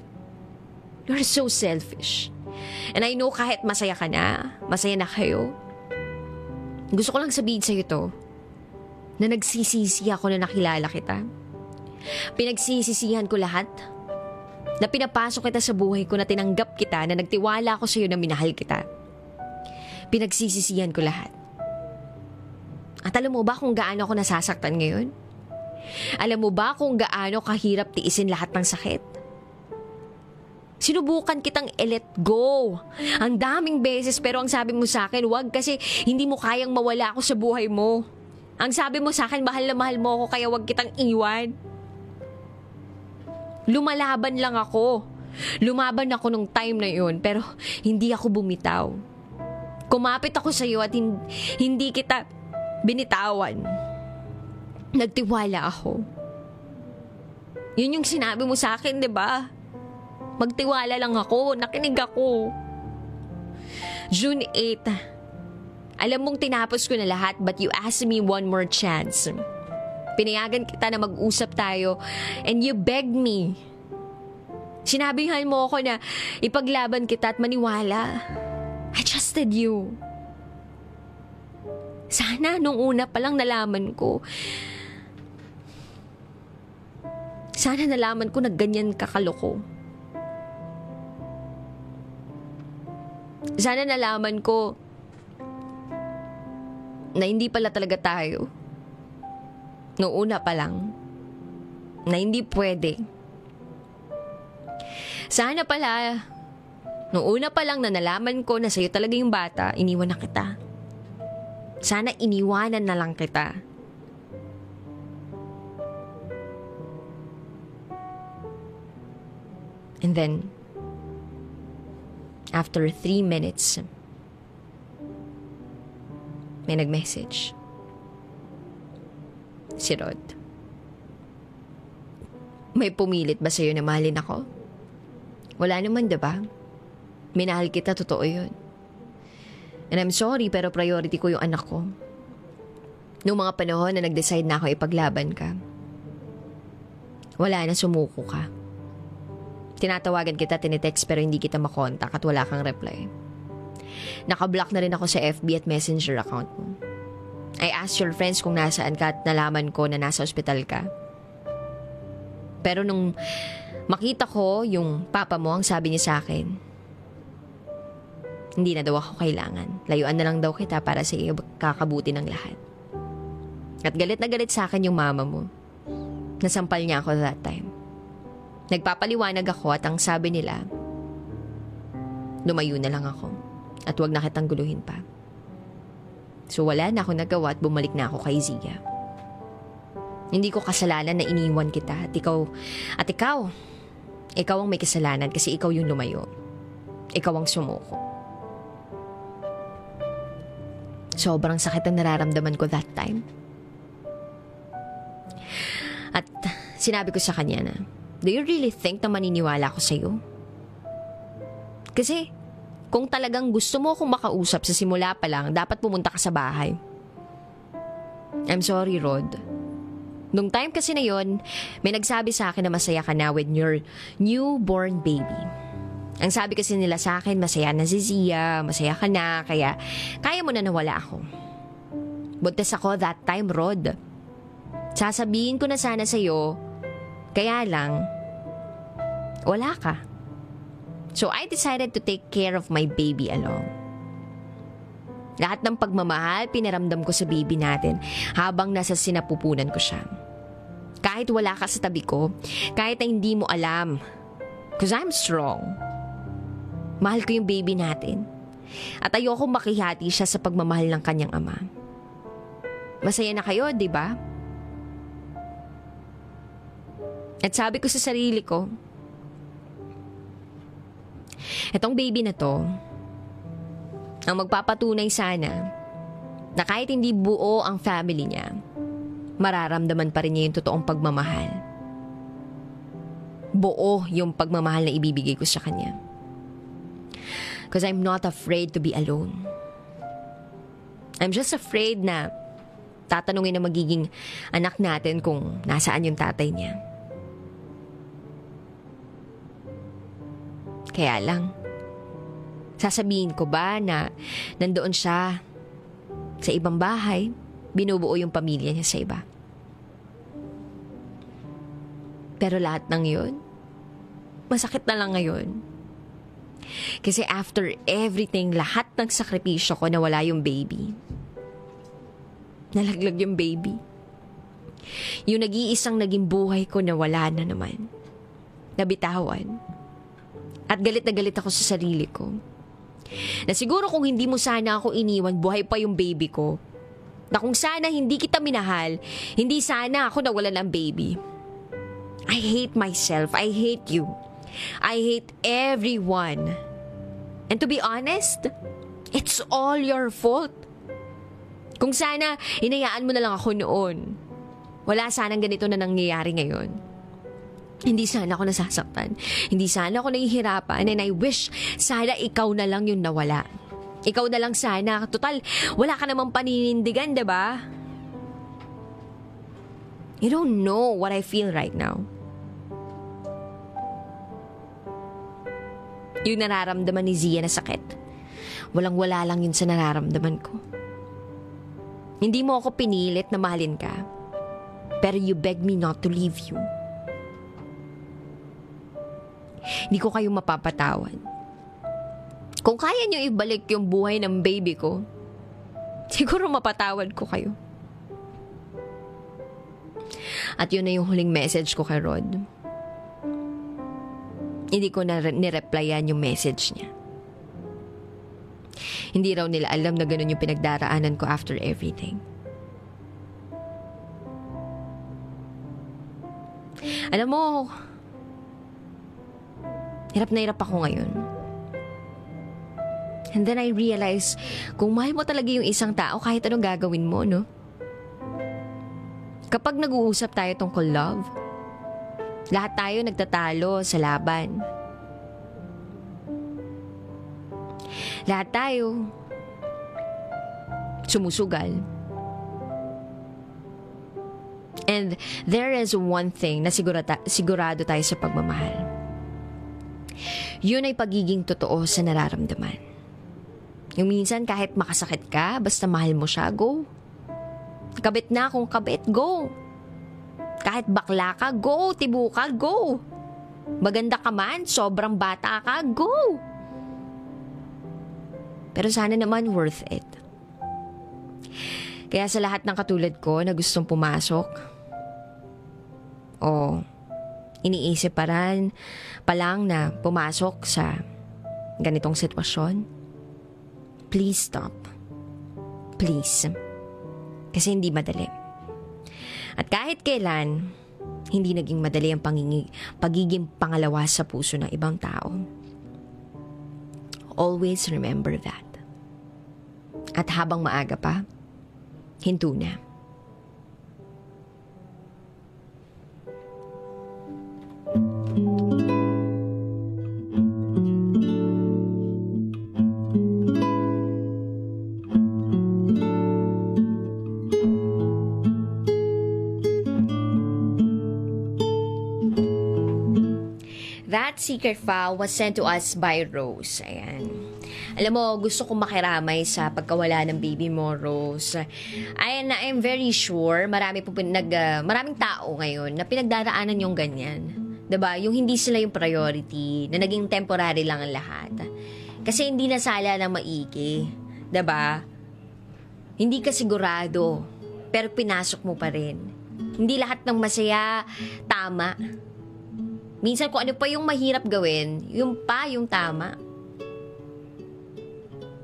You're so selfish. And I know kahit masaya ka na, masaya na kayo, gusto ko lang sabihin sa'yo to, na nagsisisi ako na nakilala kita. Pinagsisisihan ko lahat. Na pinapasok kita sa buhay ko na tinanggap kita na nagtiwala ako sa iyo na minahal kita. Pinagsisisihan ko lahat. At alam mo ba kung gaano ako nasasaktan ngayon? Alam mo ba kung gaano kahirap tiisin lahat ng sakit? Sinubukan kitang i-let go. Ang daming beses pero ang sabi mo sa akin, wag kasi hindi mo kayang mawala ako sa buhay mo. Ang sabi mo sa akin, mahal na mahal mo ako kaya wag kitang iwan. Lumalaban lang ako. Lumaban ako nung time na yun, pero hindi ako bumitaw. Kumapit ako sa iyo at hin- hindi kita binitawan. Nagtiwala ako. Yun yung sinabi mo sa akin, di ba? Magtiwala lang ako, nakinig ako. June 8. Alam mong tinapos ko na lahat but you asked me one more chance. Pinayagan kita na mag-usap tayo and you begged me. Sinabihan mo ako na ipaglaban kita at maniwala. I trusted you. Sana nung una pa lang nalaman ko. Sana nalaman ko na ganyan kakaloko. Sana nalaman ko na hindi pala talaga tayo. Noong pa lang. Na hindi pwede. Sana pala, noong pa lang na nalaman ko na sa'yo talaga yung bata, iniwan na kita. Sana iniwanan na lang kita. And then, after three minutes, may nag-message. Si Rod. May pumilit ba sa'yo na mahalin ako? Wala naman, diba? Minahal kita, totoo yun. And I'm sorry, pero priority ko yung anak ko. Noong mga panahon na nag-decide na ako ipaglaban ka, wala na sumuko ka. Tinatawagan kita, tinitext pero hindi kita makontak at wala kang reply. Nakablock na rin ako sa FB at messenger account mo. I asked your friends kung nasaan ka at nalaman ko na nasa ospital ka. Pero nung makita ko yung papa mo, ang sabi niya sa akin, hindi na daw ako kailangan. Layuan na lang daw kita para sa iyo kakabuti ng lahat. At galit na galit sa akin yung mama mo. Nasampal niya ako that time. Nagpapaliwanag ako at ang sabi nila, lumayo na lang ako at wag na kitang guluhin pa. So wala na akong nagawa at bumalik na ako kay Zia. Hindi ko kasalanan na iniwan kita at ikaw, at ikaw, ikaw ang may kasalanan kasi ikaw yung lumayo. Ikaw ang sumuko. Sobrang sakit ang nararamdaman ko that time. At sinabi ko sa kanya na, Do you really think na maniniwala ko sa'yo? Kasi, kung talagang gusto mo akong makausap sa simula pa lang, dapat pumunta ka sa bahay. I'm sorry, Rod. Nung time kasi na yon, may nagsabi sa akin na masaya ka na with your newborn baby. Ang sabi kasi nila sa akin, masaya na si Zia, masaya ka na, kaya kaya mo na nawala ako. Buntes ako that time, Rod. Sasabihin ko na sana sa'yo, kaya lang, wala ka. So I decided to take care of my baby alone. Lahat ng pagmamahal, pinaramdam ko sa baby natin habang nasa sinapupunan ko siya. Kahit wala ka sa tabi ko, kahit na hindi mo alam, because I'm strong. Mahal ko yung baby natin. At ayoko makihati siya sa pagmamahal ng kanyang ama. Masaya na kayo, di ba? At sabi ko sa sarili ko, etong baby na to, ang magpapatunay sana na kahit hindi buo ang family niya, mararamdaman pa rin niya yung totoong pagmamahal. Buo yung pagmamahal na ibibigay ko sa kanya. Because I'm not afraid to be alone. I'm just afraid na tatanungin na magiging anak natin kung nasaan yung tatay niya. Kaya lang, sasabihin ko ba na nandoon siya sa ibang bahay, binubuo yung pamilya niya sa iba. Pero lahat ng yun, masakit na lang ngayon. Kasi after everything, lahat ng sakripisyo ko nawala yung baby. Nalaglag yung baby. Yung nag-iisang naging buhay ko nawala na naman. Nabitawan. At galit na galit ako sa sarili ko. Na siguro kung hindi mo sana ako iniwan, buhay pa yung baby ko. Na kung sana hindi kita minahal, hindi sana ako nawala ng baby. I hate myself. I hate you. I hate everyone. And to be honest, It's all your fault. Kung sana, inayaan mo na lang ako noon. Wala sanang ganito na nangyayari ngayon. Hindi sana ako nasasaktan. Hindi sana ako nahihirapan. And I wish sana ikaw na lang yung nawala. Ikaw na lang sana. Total, wala ka namang paninindigan, ba? Diba? You don't know what I feel right now. Yung nararamdaman ni Zia na sakit. Walang-wala lang yun sa nararamdaman ko. Hindi mo ako pinilit na mahalin ka. Pero you begged me not to leave you. Hindi ko kayo mapapatawad. Kung kaya niyo ibalik yung buhay ng baby ko, siguro mapatawad ko kayo. At yun na yung huling message ko kay Rod. Hindi ko na nireplyan yung message niya. Hindi raw nila alam na ganun yung pinagdaraanan ko after everything. Alam mo, hirap na hirap ako ngayon. And then I realize, kung mahal mo talaga yung isang tao, kahit anong gagawin mo, no? Kapag nag-uusap tayo tungkol love, lahat tayo nagtatalo sa laban. Lahat tayo sumusugal. And there is one thing na sigurata, sigurado tayo sa pagmamahal. Yun ay pagiging totoo sa nararamdaman. Yung minsan kahit makasakit ka, basta mahal mo siya, go. Kabit na kung kabit, go. Kahit bakla ka, go. Tibo ka, go. Maganda ka man, sobrang bata ka, go. Pero sana naman worth it. Kaya sa lahat ng katulad ko na gustong pumasok, o iniisip pa rin pa lang na pumasok sa ganitong sitwasyon, please stop. Please. Kasi hindi madali. At kahit kailan, hindi naging madali ang pangingi, pagiging pangalawa sa puso ng ibang tao. Always remember that. At habang maaga pa, hinto na. Secret file was sent to us by Rose. Ayan. Alam mo, gusto kong makiramay sa pagkawala ng baby mo, Rose. Ayan, I'm very sure marami po nag, uh, maraming tao ngayon na pinagdaraanan yung ganyan. 'Di ba? Yung hindi sila yung priority, na naging temporary lang ang lahat. Kasi hindi nasala ng maigi. 'Di ba? Hindi ka sigurado, pero pinasok mo pa rin. Hindi lahat ng masaya tama. Minsan kung ano pa yung mahirap gawin, yung pa yung tama.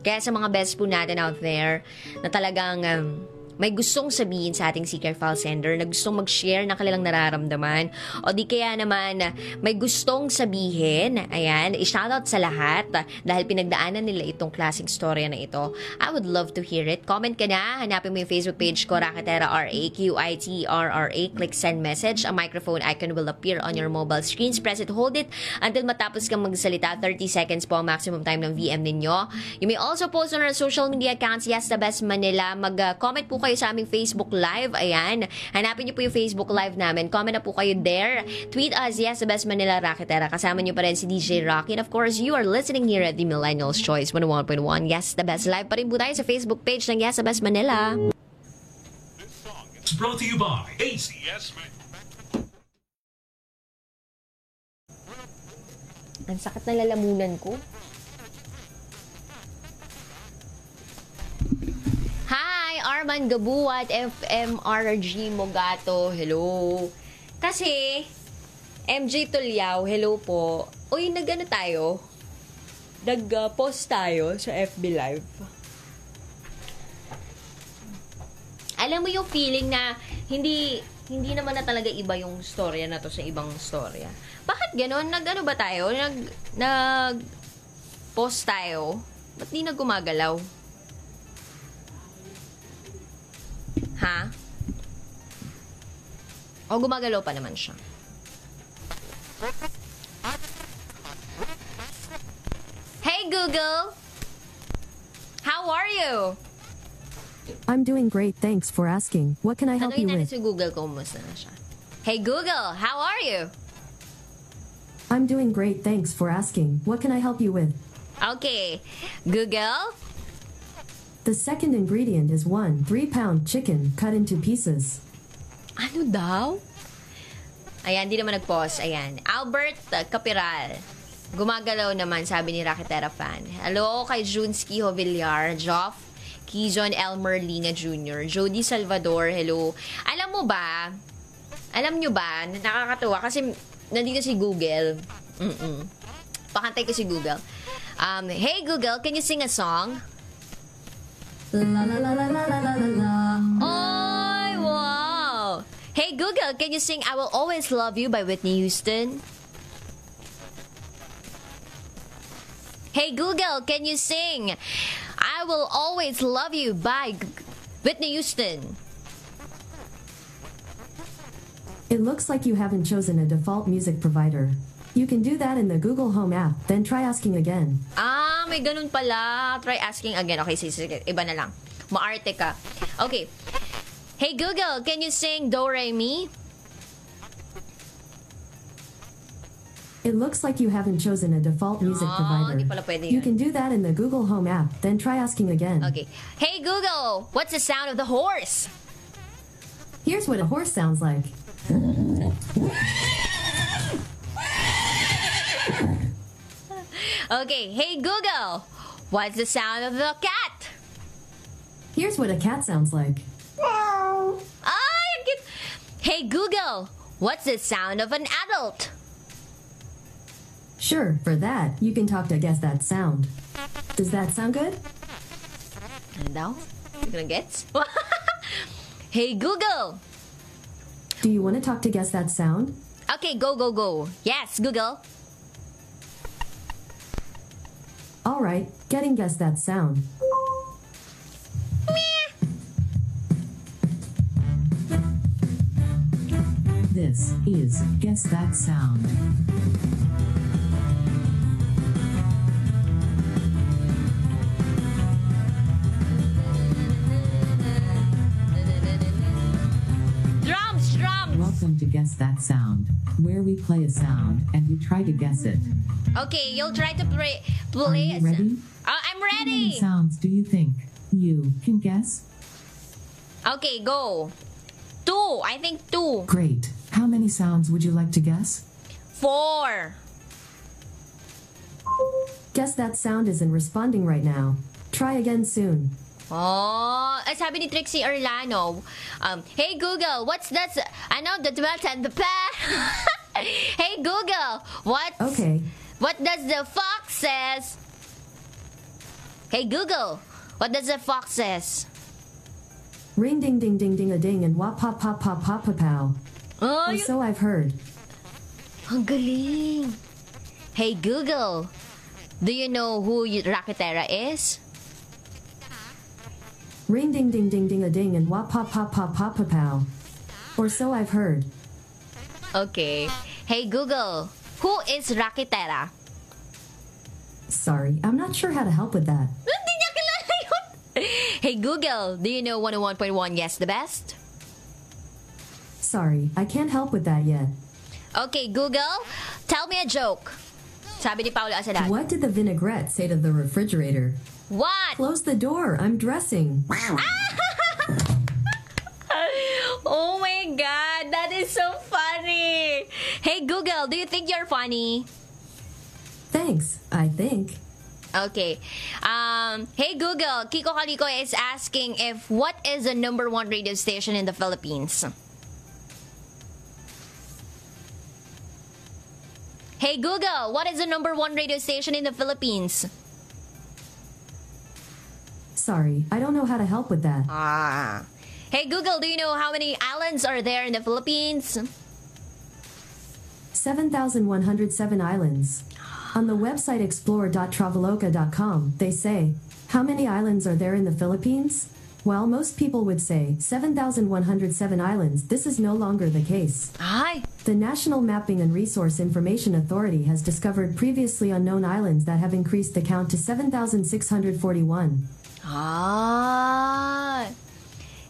Kaya sa mga best po natin out there na talagang um, may gustong sabihin sa ating secret file sender na gustong mag-share ng kanilang nararamdaman o di kaya naman may gustong sabihin, ayan, i-shoutout sa lahat dahil pinagdaanan nila itong klaseng storya na ito. I would love to hear it. Comment ka na, hanapin mo yung Facebook page ko, Rakatera R-A-Q-I-T-R-R-A. Click send message. A microphone icon will appear on your mobile screen. Press it, hold it until matapos kang magsalita. 30 seconds po ang maximum time ng VM ninyo. You may also post on our social media accounts, Yes The Best Manila. Mag-comment po kayo kayo sa aming Facebook Live. Ayan. Hanapin niyo po yung Facebook Live namin. Comment na po kayo there. Tweet us, yes, the best Manila Rocketera. Kasama niyo pa rin si DJ Rocky. And of course, you are listening here at the Millennials Choice 101.1. Yes, the best live pa rin po tayo sa Facebook page ng Yes, the best Manila. This song is brought to you by ACS Ang sakit na lalamunan ko. Arman Gabuat, FMRG Mogato. Hello. Kasi, MJ Tulyaw, hello po. Uy, nagano tayo? Nag-post tayo sa FB Live. Alam mo yung feeling na hindi hindi naman na talaga iba yung storya na to sa ibang storya. Bakit gano'n? Nag-ano ba tayo? Nag, nag post tayo Ba't di na gumagalaw? Ha? O gumagalaw pa naman siya. Hey Google! How are you? I'm doing great, thanks for asking. What can I help you Tanungin with? si Google kung kumusta na siya. Hey Google, how are you? I'm doing great, thanks for asking. What can I help you with? Okay. Google? The second ingredient is one 3 pound chicken cut into pieces. Ano daw? Ayan, di naman nag-pause. Ayan. Albert Capiral. Gumagalaw naman, sabi ni Raketera fan. Hello kay Junski Hovillar, Joff, Kijon Elmer Linga Jr., Jody Salvador, hello. Alam mo ba, alam nyo ba, nakakatuwa kasi nandito si Google. Mm-mm. Pakantay ko si Google. Um, hey Google, can you sing a song? La la la la la la la la. Oy, wow! Hey Google, can you sing I Will Always Love You by Whitney Houston? Hey Google, can you sing I Will Always Love You by Whitney Houston? It looks like you haven't chosen a default music provider. You can do that in the Google Home app, then try asking again. Ah, may ganun pala. Try asking again. Okay, sige. Iba na lang. Maarte ka. Okay. Hey Google, can you sing Do Re Mi? It looks like you haven't chosen a default music Ah, provider. di pala pwede You can do that in the Google Home app, then try asking again. Okay. Hey Google, what's the sound of the horse? Here's what a horse sounds like. Okay. Hey Google, what's the sound of a cat? Here's what a cat sounds like. Ay, ang cute. Hey Google, what's the sound of an adult? Sure, for that, you can talk to guess that sound. Does that sound good? Ano daw? you're gonna get? hey Google. Do you want to talk to guess that sound? Okay, go go go. Yes, Google. All right, getting guess that sound. This is Guess That Sound. Drums, drums. Welcome to Guess That Sound, where we play a sound and you try to guess it. Okay, you'll try to play. Are you ready? Uh, I'm ready. How many ready. sounds do you think you can guess? Okay, go. Two. I think two. Great. How many sounds would you like to guess? Four. Guess that sound isn't responding right now. Try again soon. Oh, ay sabi ni Trixie Orlano, um, Hey Google, what's that? I know the twelfth and the pa? hey Google, what? Okay, What does the fox says? Hey Google, what does the fox says? ring ding ding ding ding a ding and wop pop pop pop pop pop pow. Oh, Or so I've heard. ang galing. Hey Google, do you know who Raketera is? Ring ding ding ding ding a ding and wop pop pop pop pop pop pow. Or so I've heard. Okay. Hey Google, who is Raketera? Sorry, I'm not sure how to help with that. Hey Google, do you know 101.1 Yes the Best? Sorry, I can't help with that yet. Okay, Google, tell me a joke. Sabi ni Paolo Asalan. What did the vinaigrette say to the refrigerator? What? Close the door, I'm dressing. Ah! Oh my god, that is so funny. Hey Google, do you think you're funny? Thanks, I think. Okay. Um, hey Google, Kiko Kaliko is asking if what is the number one radio station in the Philippines? Hey Google, what is the number one radio station in the Philippines? Sorry, I don't know how to help with that. Ah. Hey Google, do you know how many islands are there in the Philippines? 7,107 islands. On the website explore.traveloka.com, they say, How many islands are there in the Philippines? While most people would say 7,107 islands, this is no longer the case. Ay, The National Mapping and Resource Information Authority has discovered previously unknown islands that have increased the count to 7,641. Ah.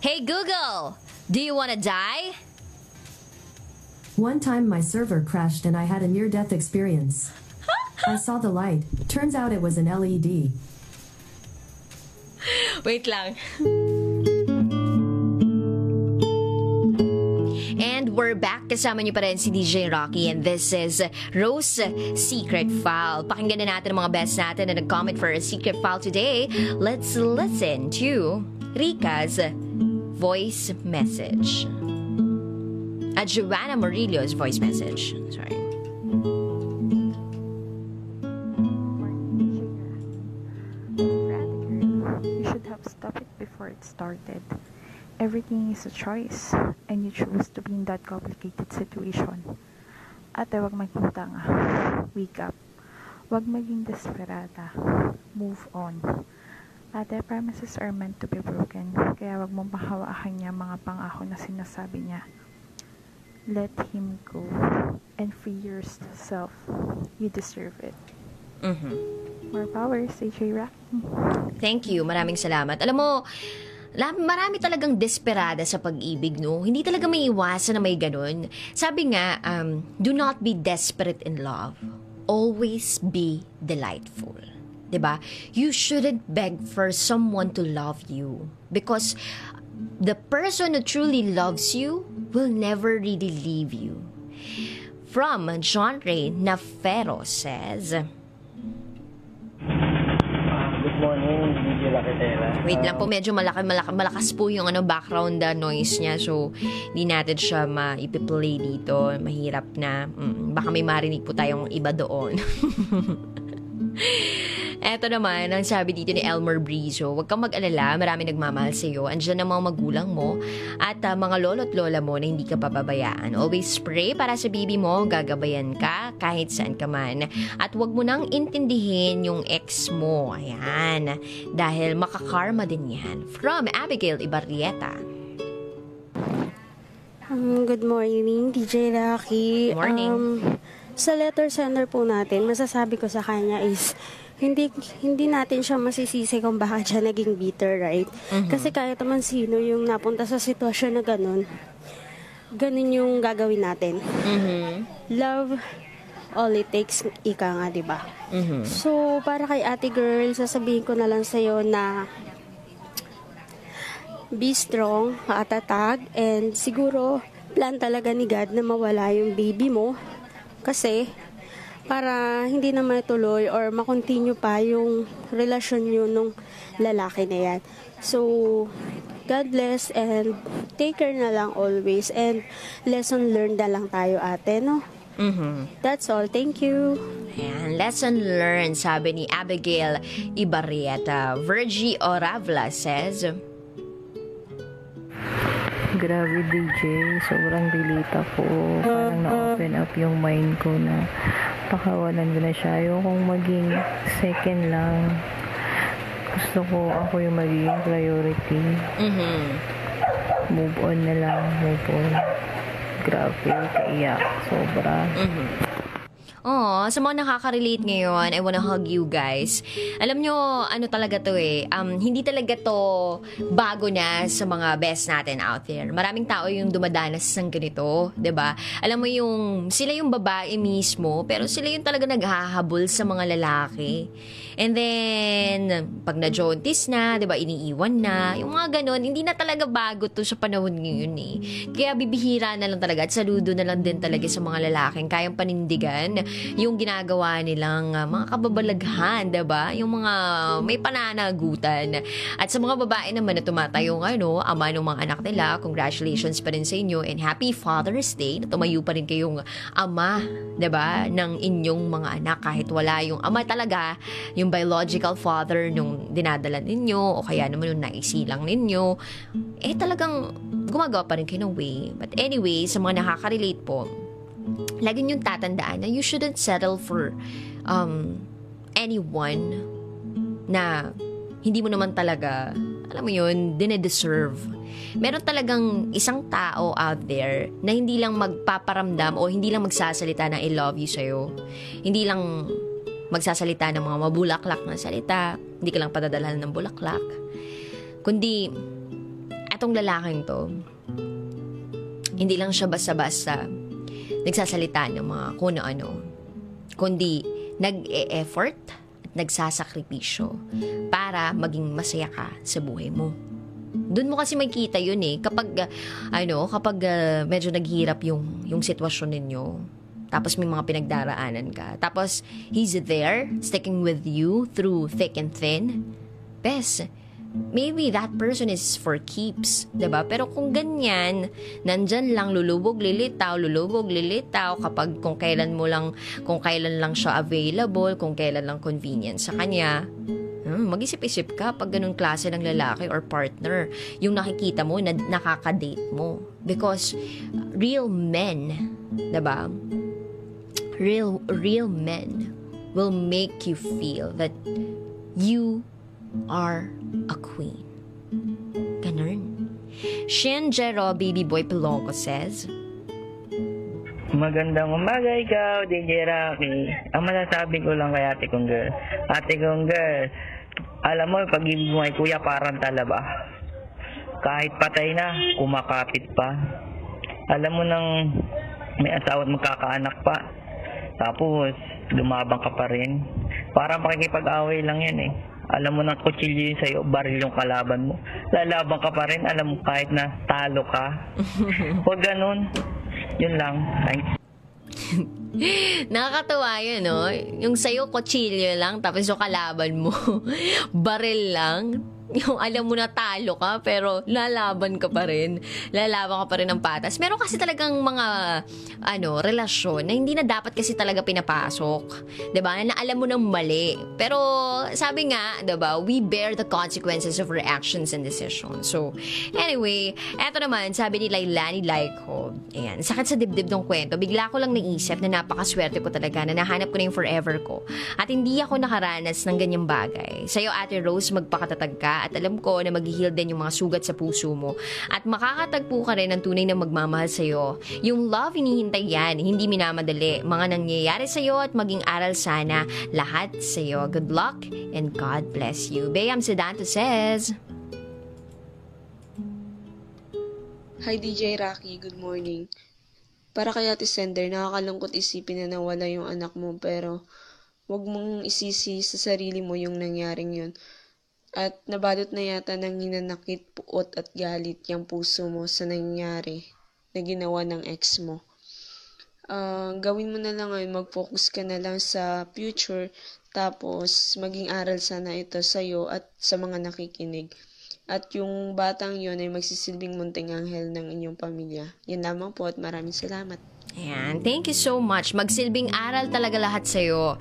Hey Google, do you wanna die? One time my server crashed and I had a near death experience. I saw the light. Turns out it was an LED. Wait lang. And we're back. Kasama niyo pa rin si DJ Rocky and this is Rose Secret File. Pakinggan na natin ang mga best natin na nag-comment for a secret file today. Let's listen to Rika's voice message. At Joanna Murillo's voice message. Sorry. You should have stopped it before it started. Everything is a choice, and you choose to be in that complicated situation. Ate, wag magputang Wake up. Wag maging desperada. Move on. Ate, promises are meant to be broken, kaya wag mong pahawakan niya mga pangako na sinasabi niya. Let him go and free yourself. You deserve it. Mhm. More power, CJ Rocky. Thank you. Maraming salamat. Alam mo, marami talagang desperada sa pag-ibig, no? Hindi talaga may iwasan na may ganun. Sabi nga, um, do not be desperate in love. Always be delightful. 'Di ba? You shouldn't beg for someone to love you because the person who truly loves you will never really leave you. From John Ray Nafero says, Ah, Good morning, DJ Lakitera. Wait lang po, medyo malaki, malaki, malakas po yung ano, background uh, noise niya. So, hindi natin siya ma-ipiplay dito. Mahirap na. Mm, baka may marinig po tayong iba doon. Eto naman, ang sabi dito ni Elmer Brizo, huwag kang mag-alala, marami nagmamahal sa iyo. Andiyan ang mga magulang mo at uh, mga lolo at lola mo na hindi ka pababayaan. Always pray para sa baby mo, gagabayan ka kahit saan ka man. At huwag mo nang intindihin yung ex mo. Ayan. Dahil makakarma din yan. From Abigail Ibarrieta. Um, good morning, DJ Rocky. Good morning. Um, sa letter sender po natin, masasabi ko sa kanya is hindi hindi natin siya masisisi kung bakit siya naging bitter, right? Kasi kahit naman sino yung napunta sa sitwasyon na ganun, ganun yung gagawin natin. Love, all it takes, ika nga, di ba? So, para kay ate girl, sasabihin ko na lang sa'yo na be strong, makatatag, and siguro plan talaga ni God na mawala yung baby mo kasi para hindi na matuloy or makontinue pa yung relasyon nyo nung lalaki na yan. So, God bless and take care na lang always and lesson learned na lang tayo ate, no? Mhm. That's all. Thank you. Ayan, lesson learned, sabi ni Abigail Ibarrieta. Virgie Oravla says, Grabe DJ, sobrang relate ako. Parang na-open up yung mind ko na pakawalan ko na siya. Ayokong maging second lang. Gusto ko ako yung magiging priority. mhm. Move on na lang, move on. Grabe, kaiyak. Sobra. Oh, sa mga nakaka-relate ngayon, I wanna hug you guys. Alam nyo, ano talaga to eh, um, hindi talaga to bago na sa mga best natin out there. Maraming tao yung dumadanas ng ganito, ba? Alam mo yung, sila yung babae mismo, pero sila yung talaga naghahabol sa mga lalaki. And then, pag na-jaundice na, ba, iniiwan na, yung mga ganon, hindi na talaga bago to sa panahon ngayon eh. Kaya bibihira na lang talaga at saludo na lang din talaga sa mga lalaking kayang panindigan yung ginagawa nilang uh, mga kababalaghan, ba? Yung mga may pananagutan. At sa mga babae naman na tumatayo ano, ama ng mga anak nila, congratulations pa rin sa inyo and happy Father's Day na tumayo pa rin kayong ama, ba, ng inyong mga anak kahit wala yung ama talaga, yung biological father nung dinadala ninyo o kaya naman yung naisilang ninyo, eh talagang gumagawa pa rin kayo ng way. But anyway, sa mga nakaka-relate po, lagi niyong tatandaan na you shouldn't settle for um, anyone na hindi mo naman talaga, alam mo yun, dinedeserve. Meron talagang isang tao out there na hindi lang magpaparamdam o hindi lang magsasalita ng I love you sa'yo. Hindi lang magsasalita ng mga mabulaklak na salita. Hindi ka lang padadalhan ng bulaklak. Kundi, atong lalaking to, hindi lang siya basta-basta nagsasalita ng mga kung ano kundi nag-e-effort at nagsasakripisyo para maging masaya ka sa buhay mo. Doon mo kasi makita yun eh. Kapag, uh, ano, kapag uh, medyo naghirap yung, yung sitwasyon ninyo, tapos may mga pinagdaraanan ka, tapos he's there, sticking with you through thick and thin, bes, maybe that person is for keeps, ba? Pero kung ganyan, nandyan lang lulubog, lilitaw, lulubog, lilitaw kapag kung kailan mo lang kung kailan lang siya available, kung kailan lang convenient sa kanya. Hmm, mag-isip-isip ka pag ganun klase ng lalaki or partner yung nakikita mo na nakaka-date mo because real men, ba? Real real men will make you feel that you are a queen. Ganun. Shinjero Baby Boy Pelonco says, Magandang umaga ikaw, DJ Rocky. Ang masasabi ko lang kay ate kong girl. Ate kong girl, alam mo, pag-ibig mo kay kuya parang talaba. Kahit patay na, kumakapit pa. Alam mo nang may asawa at magkakaanak pa. Tapos, lumabang ka pa rin. Parang pakikipag-away lang yan eh. Alam mo nang kutsilyo yun sa'yo, baril yung kalaban mo. Lalaban ka pa rin, alam mo kahit na talo ka. Huwag ganun. Yun lang. Thanks. Nakakatuwa yun, no? Yung sa'yo, kutsilyo lang, tapos yung kalaban mo, baril lang. Yung alam mo na talo ka, pero lalaban ka pa rin. Lalaban ka pa rin ng patas. Meron kasi talagang mga, ano, relasyon na hindi na dapat kasi talaga pinapasok. ba Na alam mo nang mali. Pero, sabi nga, ba we bear the consequences of our actions and decisions. So, anyway, eto naman, sabi ni Lailani Laiko, ayan, sakit sa dibdib ng kwento. Bigla ko lang naisip na napakaswerte ko talaga na nahanap ko na yung forever ko. At hindi ako nakaranas ng ganyang bagay. Sa'yo, Ate Rose, magpakatatag ka at alam ko na mag-heal din yung mga sugat sa puso mo. At makakatagpo ka rin ng tunay na magmamahal sa'yo. Yung love, hinihintay yan, hindi minamadali. Mga nangyayari sa'yo at maging aral sana lahat sa'yo. Good luck and God bless you. Bayam Sedanto says... Hi DJ Rocky, good morning. Para kay Ate Sender, nakakalungkot isipin na nawala yung anak mo pero wag mong isisi sa sarili mo yung nangyaring yun. At nabalot na yata ng hinanakit, puot at galit yung puso mo sa nangyari na ginawa ng ex mo. Uh, gawin mo na lang ngayon, mag-focus ka na lang sa future, tapos maging aral sana ito sa'yo at sa mga nakikinig. At yung batang yon ay magsisilbing munting anghel ng inyong pamilya. Yan lamang po at maraming salamat. Ayan, thank you so much. Magsilbing aral talaga lahat sa'yo.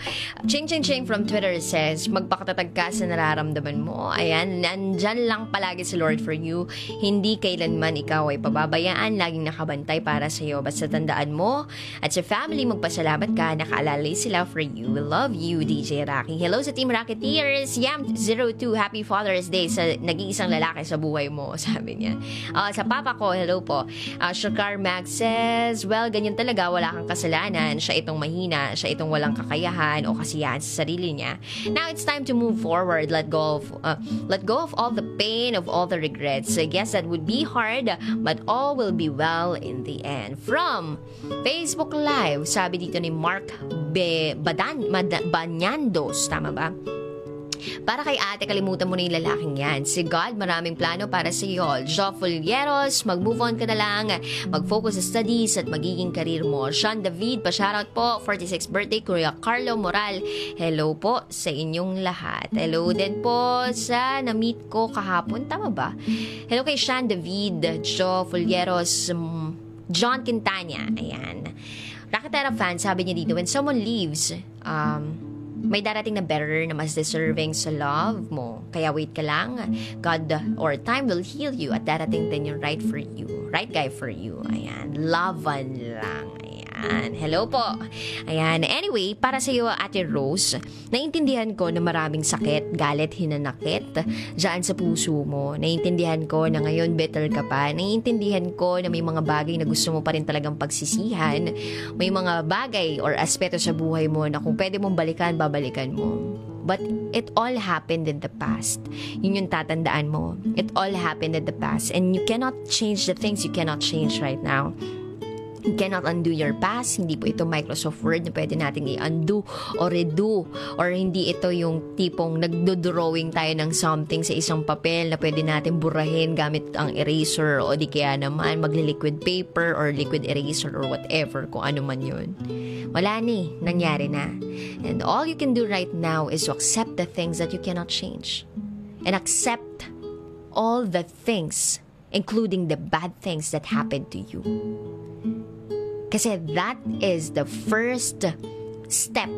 Ching Ching Ching from Twitter says, magpakatatag ka sa nararamdaman mo. Ayan, nandyan lang palagi si Lord for you. Hindi kailanman ikaw ay pababayaan, laging nakabantay para sa'yo. Basta tandaan mo at sa family, magpasalamat ka, nakaalalay sila for you. We love you, DJ Rocky. Hello sa Team Rocketeers. Yam02, Happy Father's Day sa nag-iisang lalaki sa buhay mo, sabi niya. Uh, sa papa ko, hello po. Uh, Shakar Max says, well, ganyan talaga wala kang kasalanan, siya itong mahina, siya itong walang kakayahan o kasiyahan sa sarili niya. Now it's time to move forward. Let go of uh, let go of all the pain, of all the regrets. I guess that would be hard, but all will be well in the end. From Facebook Live, sabi dito ni Mark Be Badan Mad- Banyandos, tama ba? Para kay ate, kalimutan mo na yung lalaking yan. Si God, maraming plano para sa iyo. Jo Fulieros, mag-move on ka na lang. Mag-focus sa studies at magiging karir mo. Sean David, pa-shoutout po. 46th birthday, Kuya Carlo Moral. Hello po sa inyong lahat. Hello din po sa na-meet ko kahapon. Tama ba? Hello kay Sean David, Jo Fulieros, John Quintana. Ayan. Rakatera fan, sabi niya dito, when someone leaves, um, may darating na better na mas deserving sa love mo. Kaya wait ka lang. God or time will heal you at darating din yung right for you. Right guy for you. Ayan. Laban lang. Ayan. Ayan. Hello po. Ayan. Anyway, para sa iyo, Ate Rose, naintindihan ko na maraming sakit, galit, hinanakit dyan sa puso mo. Naintindihan ko na ngayon better ka pa. Naintindihan ko na may mga bagay na gusto mo pa rin talagang pagsisihan. May mga bagay or aspeto sa buhay mo na kung pwede mong balikan, babalikan mo. But it all happened in the past. Yun yung tatandaan mo. It all happened in the past. And you cannot change the things you cannot change right now. You cannot undo your past. Hindi po ito Microsoft Word na pwede nating i-undo or redo. Or hindi ito yung tipong nagdo-drawing tayo ng something sa isang papel na pwede natin burahin gamit ang eraser o di kaya naman magli-liquid paper or liquid eraser or whatever kung ano man yun. Wala ni, nangyari na. And all you can do right now is to accept the things that you cannot change. And accept all the things, including the bad things that happened to you. Kasi that is the first step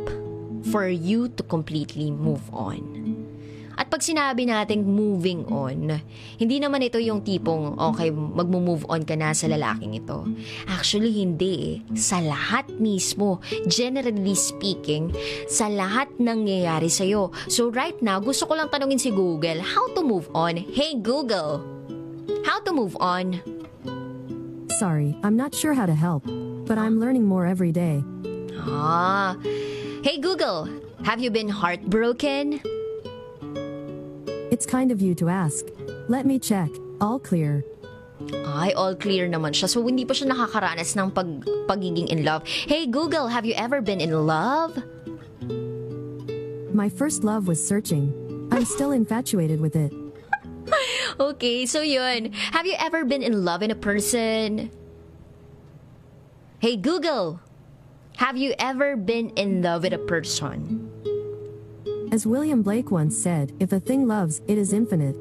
for you to completely move on. At pag sinabi nating moving on, hindi naman ito yung tipong, okay, magmo-move on ka na sa lalaking ito. Actually, hindi eh. Sa lahat mismo, generally speaking, sa lahat nangyayari sa'yo. So right now, gusto ko lang tanungin si Google, how to move on? Hey Google, how to move on? Sorry, I'm not sure how to help, but I'm learning more every day. Ah. Hey Google, have you been heartbroken? It's kind of you to ask. Let me check. All clear. Ay, all clear naman siya. So, hindi pa siya nakakaranas ng pag, pagiging in love. Hey Google, have you ever been in love? My first love was searching. I'm still infatuated with it. Okay, so yun. Have you ever been in love in a person? Hey Google, have you ever been in love with a person? As William Blake once said, if a thing loves, it is infinite.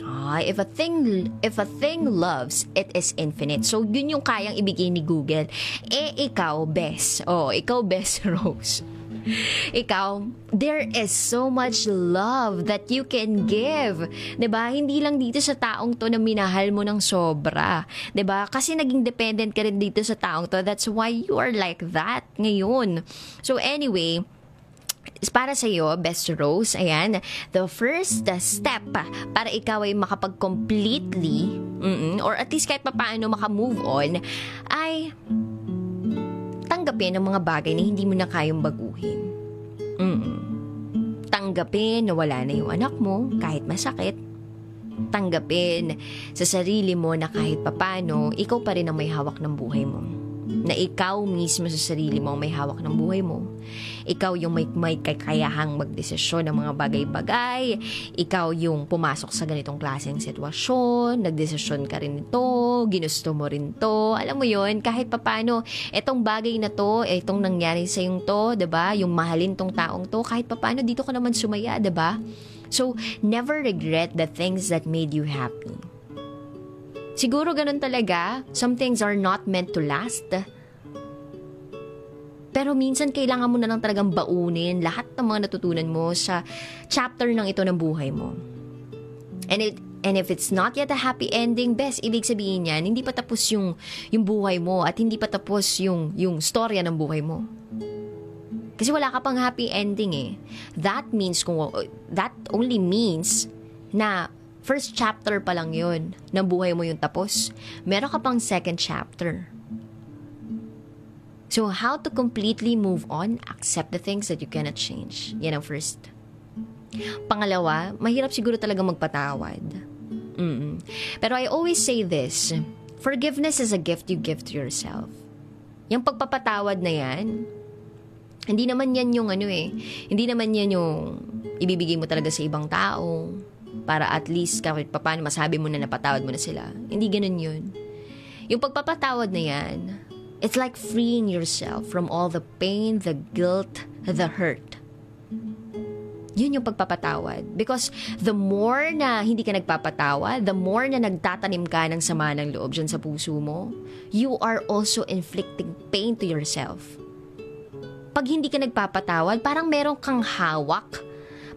Ah, if a thing if a thing loves, it is infinite. So yun yung kayang ibigay ni Google. Eh ikaw, best. Oh, ikaw best Rose. Ikaw, there is so much love that you can give. ba? Hindi lang dito sa taong to na minahal mo ng sobra. ba? Kasi naging dependent ka rin dito sa taong to. That's why you are like that ngayon. So anyway, para sa iyo, Best Rose, ayan, the first step para ikaw ay makapag-completely, or at least kahit paano makamove on, ay tanggapin ang mga bagay na hindi mo na kayang baguhin. Mm-mm. Tanggapin na wala na yung anak mo, kahit masakit. Tanggapin sa sarili mo na kahit papano, ikaw pa rin ang may hawak ng buhay mo na ikaw mismo sa sarili mo may hawak ng buhay mo. Ikaw yung may, may kakayahang magdesisyon ng mga bagay-bagay. Ikaw yung pumasok sa ganitong klaseng sitwasyon. Nagdesisyon ka rin ito. Ginusto mo rin to. Alam mo yon kahit papano, etong bagay na to, etong nangyari sa yung to, ba Yung mahalin tong taong to, kahit papano dito ka naman sumaya, ba So, never regret the things that made you happy. Siguro ganun talaga. Some things are not meant to last. Pero minsan kailangan mo na lang talagang baunin lahat ng mga natutunan mo sa chapter ng ito ng buhay mo. And it And if it's not yet a happy ending, best, ibig sabihin niyan, hindi pa tapos yung, yung buhay mo at hindi pa tapos yung, yung storya ng buhay mo. Kasi wala ka pang happy ending eh. That means, kung, that only means na First chapter pa lang yun ng buhay mo yung tapos. Meron ka pang second chapter. So, how to completely move on? Accept the things that you cannot change. Yan ang first. Pangalawa, mahirap siguro talaga magpatawad. Mm-mm. Pero I always say this, forgiveness is a gift you give to yourself. Yung pagpapatawad na yan, hindi naman yan yung ano eh, hindi naman yan yung ibibigay mo talaga sa ibang tao para at least kahit paano masabi mo na napatawad mo na sila. Hindi ganun yun. Yung pagpapatawad na yan, it's like freeing yourself from all the pain, the guilt, the hurt. Yun yung pagpapatawad. Because the more na hindi ka nagpapatawad, the more na nagtatanim ka ng sama ng loob dyan sa puso mo, you are also inflicting pain to yourself. Pag hindi ka nagpapatawad, parang meron kang hawak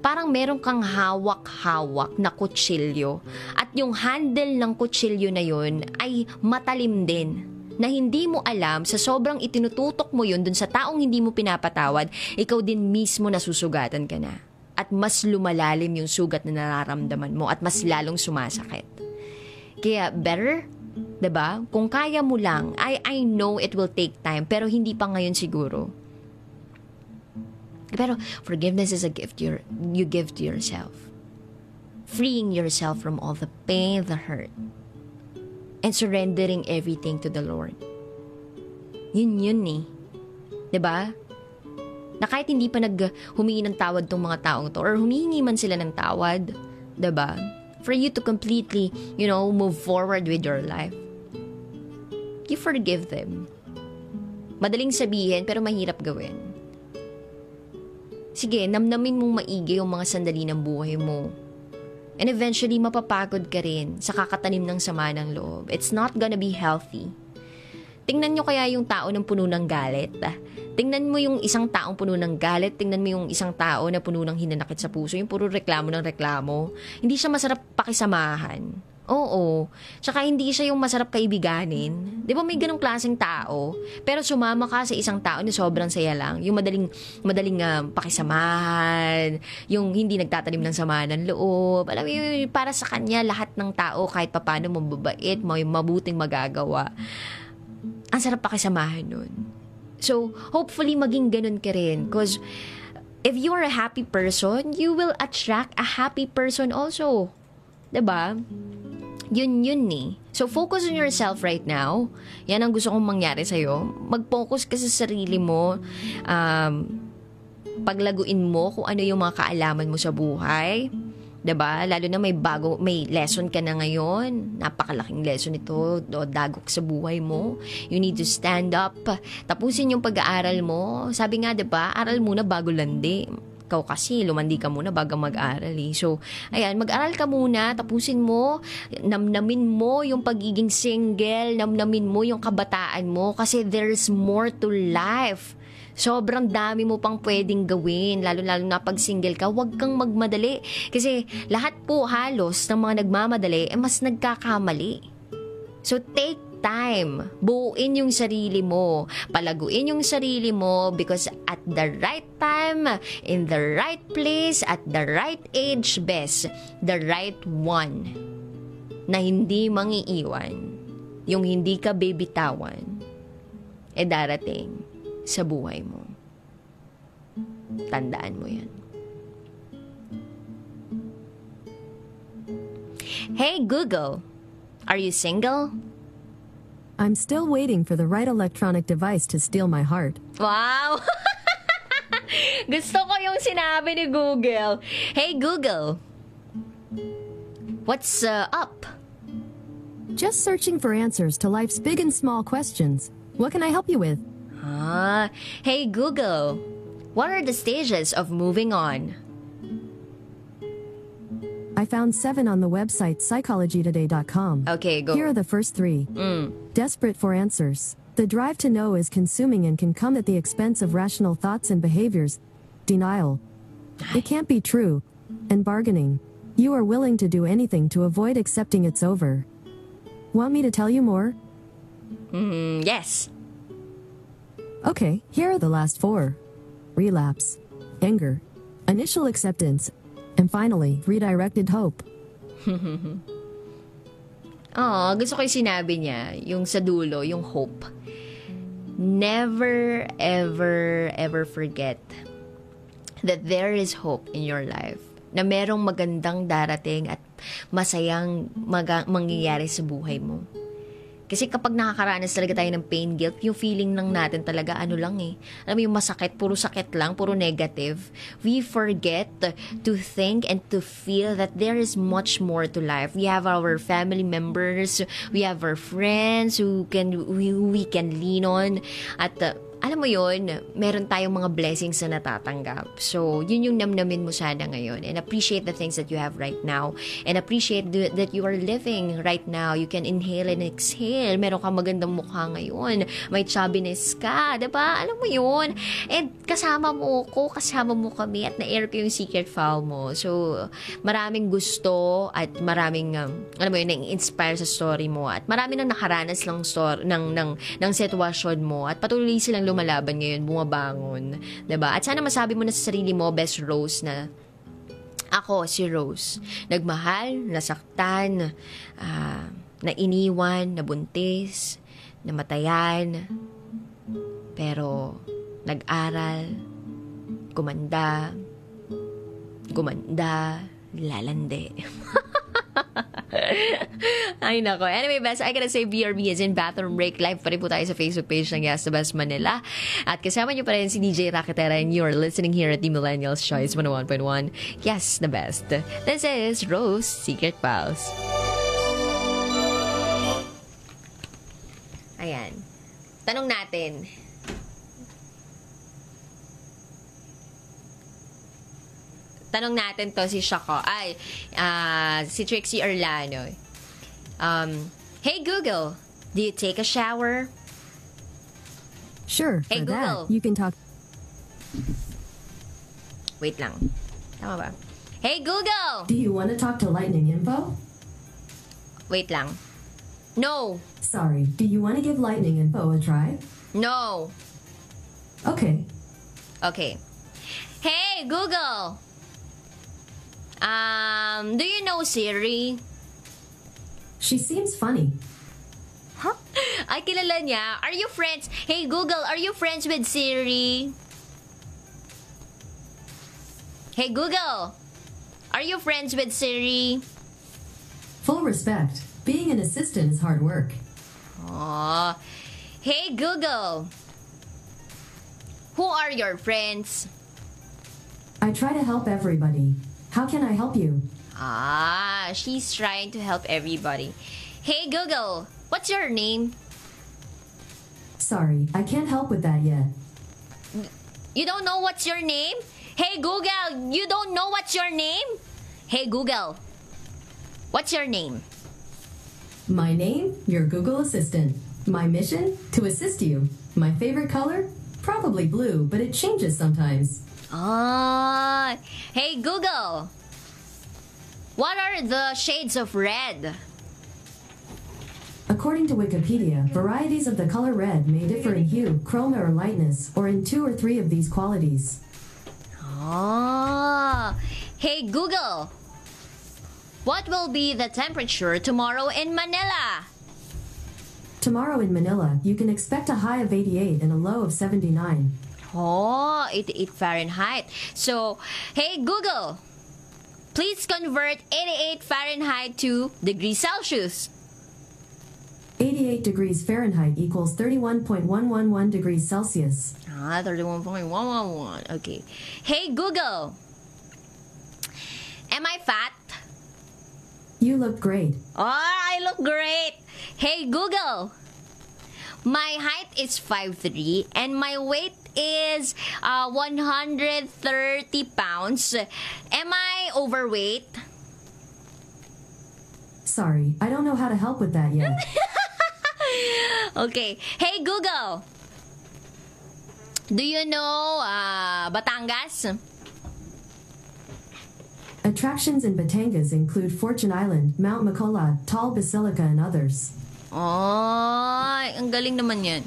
parang meron kang hawak-hawak na kutsilyo. At yung handle ng kutsilyo na yun ay matalim din. na hindi mo alam sa sobrang itinututok mo yun dun sa taong hindi mo pinapatawad, ikaw din mismo nasusugatan ka na. At mas lumalalim yung sugat na nararamdaman mo at mas lalong sumasakit. Kaya better ba? Kung kaya mo lang, I I know it will take time pero hindi pa ngayon siguro. Pero forgiveness is a gift you you give to yourself. Freeing yourself from all the pain, the hurt, and surrendering everything to the Lord. Yun yun eh. 'Di ba? Na kahit hindi pa nag humingi ng tawad tong mga taong to or humingi man sila ng tawad, 'di ba? For you to completely, you know, move forward with your life. You forgive them. Madaling sabihin pero mahirap gawin. Sige, namnamin mong maigi yung mga sandali ng buhay mo. And eventually, mapapagod ka rin sa kakatanim ng sama ng loob. It's not gonna be healthy. Tingnan nyo kaya yung tao ng puno ng galit. Tingnan mo yung isang taong puno ng galit, tingnan mo yung isang tao na puno ng hinanakit sa puso, yung puro reklamo ng reklamo. Hindi siya masarap pakisamahan. Oo. Tsaka hindi siya yung masarap kaibiganin. Di ba may ganong klaseng tao? Pero sumama ka sa isang tao na sobrang saya lang. Yung madaling, madaling uh, pakisamahan. Yung hindi nagtatanim ng sama ng loob. Alam mo yun, para sa kanya, lahat ng tao, kahit papano mababait, may mabuting magagawa. Ang sarap pakisamahan nun. So, hopefully maging ganun ka rin. Because, if you are a happy person, you will attract a happy person also. 'Di ba? Yun yun eh. So, focus on yourself right now. Yan ang gusto kong mangyari sa'yo. Mag-focus ka sa sarili mo. Um, paglaguin mo kung ano yung mga kaalaman mo sa buhay. 'Di ba? Lalo na may bago, may lesson ka na ngayon. Napakalaking lesson ito, do dagok sa buhay mo. You need to stand up. Tapusin yung pag-aaral mo. Sabi nga 'di ba, aral muna bago landi ikaw kasi lumandi ka muna bago mag-aral eh. So, ayan, mag-aral ka muna, tapusin mo, namnamin mo yung pagiging single, namnamin mo yung kabataan mo kasi there's more to life. Sobrang dami mo pang pwedeng gawin, lalo-lalo na pag single ka, huwag kang magmadali. Kasi lahat po halos ng mga nagmamadali, eh mas nagkakamali. So take time. Buuin yung sarili mo. Palaguin yung sarili mo because at the right time, in the right place, at the right age, best, the right one na hindi mangiiwan, yung hindi ka bibitawan, e darating sa buhay mo. Tandaan mo yan. Hey Google, are you single? I'm still waiting for the right electronic device to steal my heart. Wow! Gusto ko yung sinabi ni Google. Hey Google, what's uh, up? Just searching for answers to life's big and small questions. What can I help you with? Ah, hey Google, what are the stages of moving on? I found seven on the website psychologytoday.com. Okay, go. Here are the first three. Mm. Desperate for answers. The drive to know is consuming and can come at the expense of rational thoughts and behaviors. Denial. It can't be true. And bargaining. You are willing to do anything to avoid accepting it's over. Want me to tell you more? Mm, yes. Okay, here are the last four relapse, anger, initial acceptance, and finally, redirected hope. oh, gusto ko yung sinabi niya, yung sa dulo, yung hope. Never, ever, ever forget that there is hope in your life. Na merong magandang darating at masayang mag- mangyayari sa buhay mo. Kasi kapag nakakaranas talaga tayo ng pain, guilt, yung feeling lang natin talaga ano lang eh. Alam mo yung masakit, puro sakit lang, puro negative. We forget to think and to feel that there is much more to life. We have our family members, we have our friends who can we, we can lean on at uh, alam mo yon meron tayong mga blessings na natatanggap. So, yun yung namnamin mo sana ngayon. And appreciate the things that you have right now. And appreciate the, that you are living right now. You can inhale and exhale. Meron ka magandang mukha ngayon. May chubbiness ka. ba Alam mo yun. And kasama mo ko, kasama mo kami at na-air ko yung secret file mo. So, maraming gusto at maraming, um, alam mo yun, na-inspire sa story mo. At marami nang nakaranas ng, story, ng, ng, ng sitwasyon mo. At patuloy silang lumalaban ngayon, bumabangon. 'di ba At sana masabi mo na sa sarili mo, Best Rose, na ako, si Rose. Nagmahal, nasaktan, uh, nainiwan, nabuntis, namatayan. Pero, nag-aral, gumanda, gumanda, lalande. Ay, nako. Anyway, best, I gotta say BRB is in Bathroom Break. Live pa rin po tayo sa Facebook page ng Yes, the Best Manila. At kasama niyo pa rin si DJ Raketera and you're listening here at the Millennials Choice 101.1. Yes, the best. This is Rose Secret Pals. Ayan. Tanong natin, tanong natin to si Shako. Ay, uh, si Trixie Orlano. Um, hey Google, do you take a shower? Sure, Hey, for Google. that, you can talk. Wait lang. Tama ba? Hey Google! Do you want to talk to Lightning Info? Wait lang. No. Sorry, do you want to give Lightning Info a try? No. Okay. Okay. Hey Google! Um, do you know Siri? She seems funny. Huh? Ay, kilala niya. Are you friends? Hey Google, are you friends with Siri? Hey Google, are you friends with Siri? Full respect. Being an assistant is hard work. Aw. Hey Google, who are your friends? I try to help everybody. How can I help you? Ah, she's trying to help everybody. Hey Google, what's your name? Sorry, I can't help with that yet. You don't know what's your name? Hey Google, you don't know what's your name? Hey Google, what's your name? My name, your Google Assistant. My mission, to assist you. My favorite color? Probably blue, but it changes sometimes. Ah, hey Google, what are the shades of red? According to Wikipedia, varieties of the color red may differ in hue, chroma, or lightness, or in two or three of these qualities. Ah, hey Google, what will be the temperature tomorrow in Manila? Tomorrow in Manila, you can expect a high of 88 and a low of 79. Oh, 88 Fahrenheit. So, hey Google, please convert 88 Fahrenheit to degrees Celsius. 88 degrees Fahrenheit equals 31.111 degrees Celsius. Ah, 31.111. Okay. Hey Google, am I fat? You look great. Oh, I look great. Hey Google, my height is 5'3 and my weight is uh, 130 pounds. Am I overweight? Sorry, I don't know how to help with that yet. Okay. Hey Google, do you know uh, Batangas? Attractions in Batangas include Fortune Island, Mount Macolad, Tall Basilica, and others. Ay, ang galing naman yan.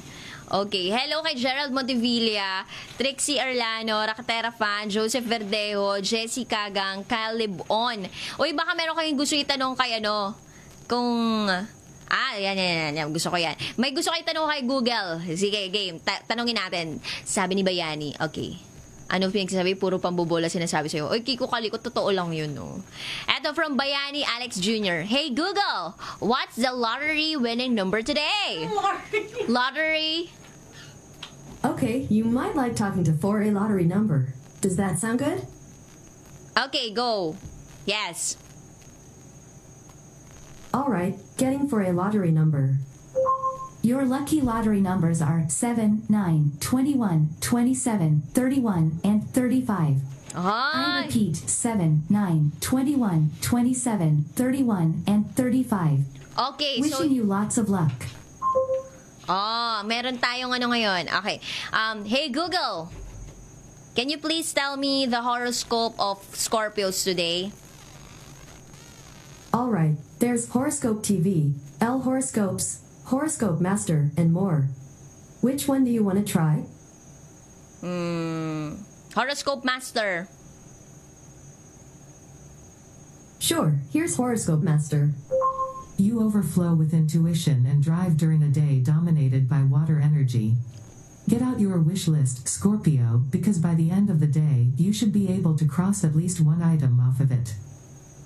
Okay, hello kay Gerald Montevilla, Trixie Arlano, Rakatera Fan, Joseph Verdejo, Jessica Gang, Kyle Libon. Uy, baka meron kayong gusto itanong kay ano, kung... Ah, yan, yan, yan, yan. Gusto ko yan. May gusto kayo tanong kay Google. Sige, game. Ta- tanongin natin. Sabi ni Bayani. Okay. Ano pinagsasabi? Puro pambobola sinasabi sa'yo. Oy, Kiko Kaliko, totoo lang yun, no? Eto from Bayani Alex Jr. Hey, Google! What's the lottery winning number today? Lottery? Okay, you might like talking to 4A lottery number. Does that sound good? Okay, go. Yes. Alright, getting for a lottery number. Your lucky lottery numbers are 7, 9, 21, 27, 31, and 35. I repeat 7, 9, 21, 27, 31, and 35. Okay, so... Wishing you lots of luck. Oh, meron tayong ano ngayon. Okay. Um, hey Google, can you please tell me the horoscope of Scorpios today? Alright, there's Horoscope TV, L Horoscopes, Horoscope Master, and more. Which one do you want to try? Hmm. Horoscope Master. Sure, here's Horoscope Master. You overflow with intuition and drive during a day dominated by water energy. Get out your wish list, Scorpio, because by the end of the day, you should be able to cross at least one item off of it.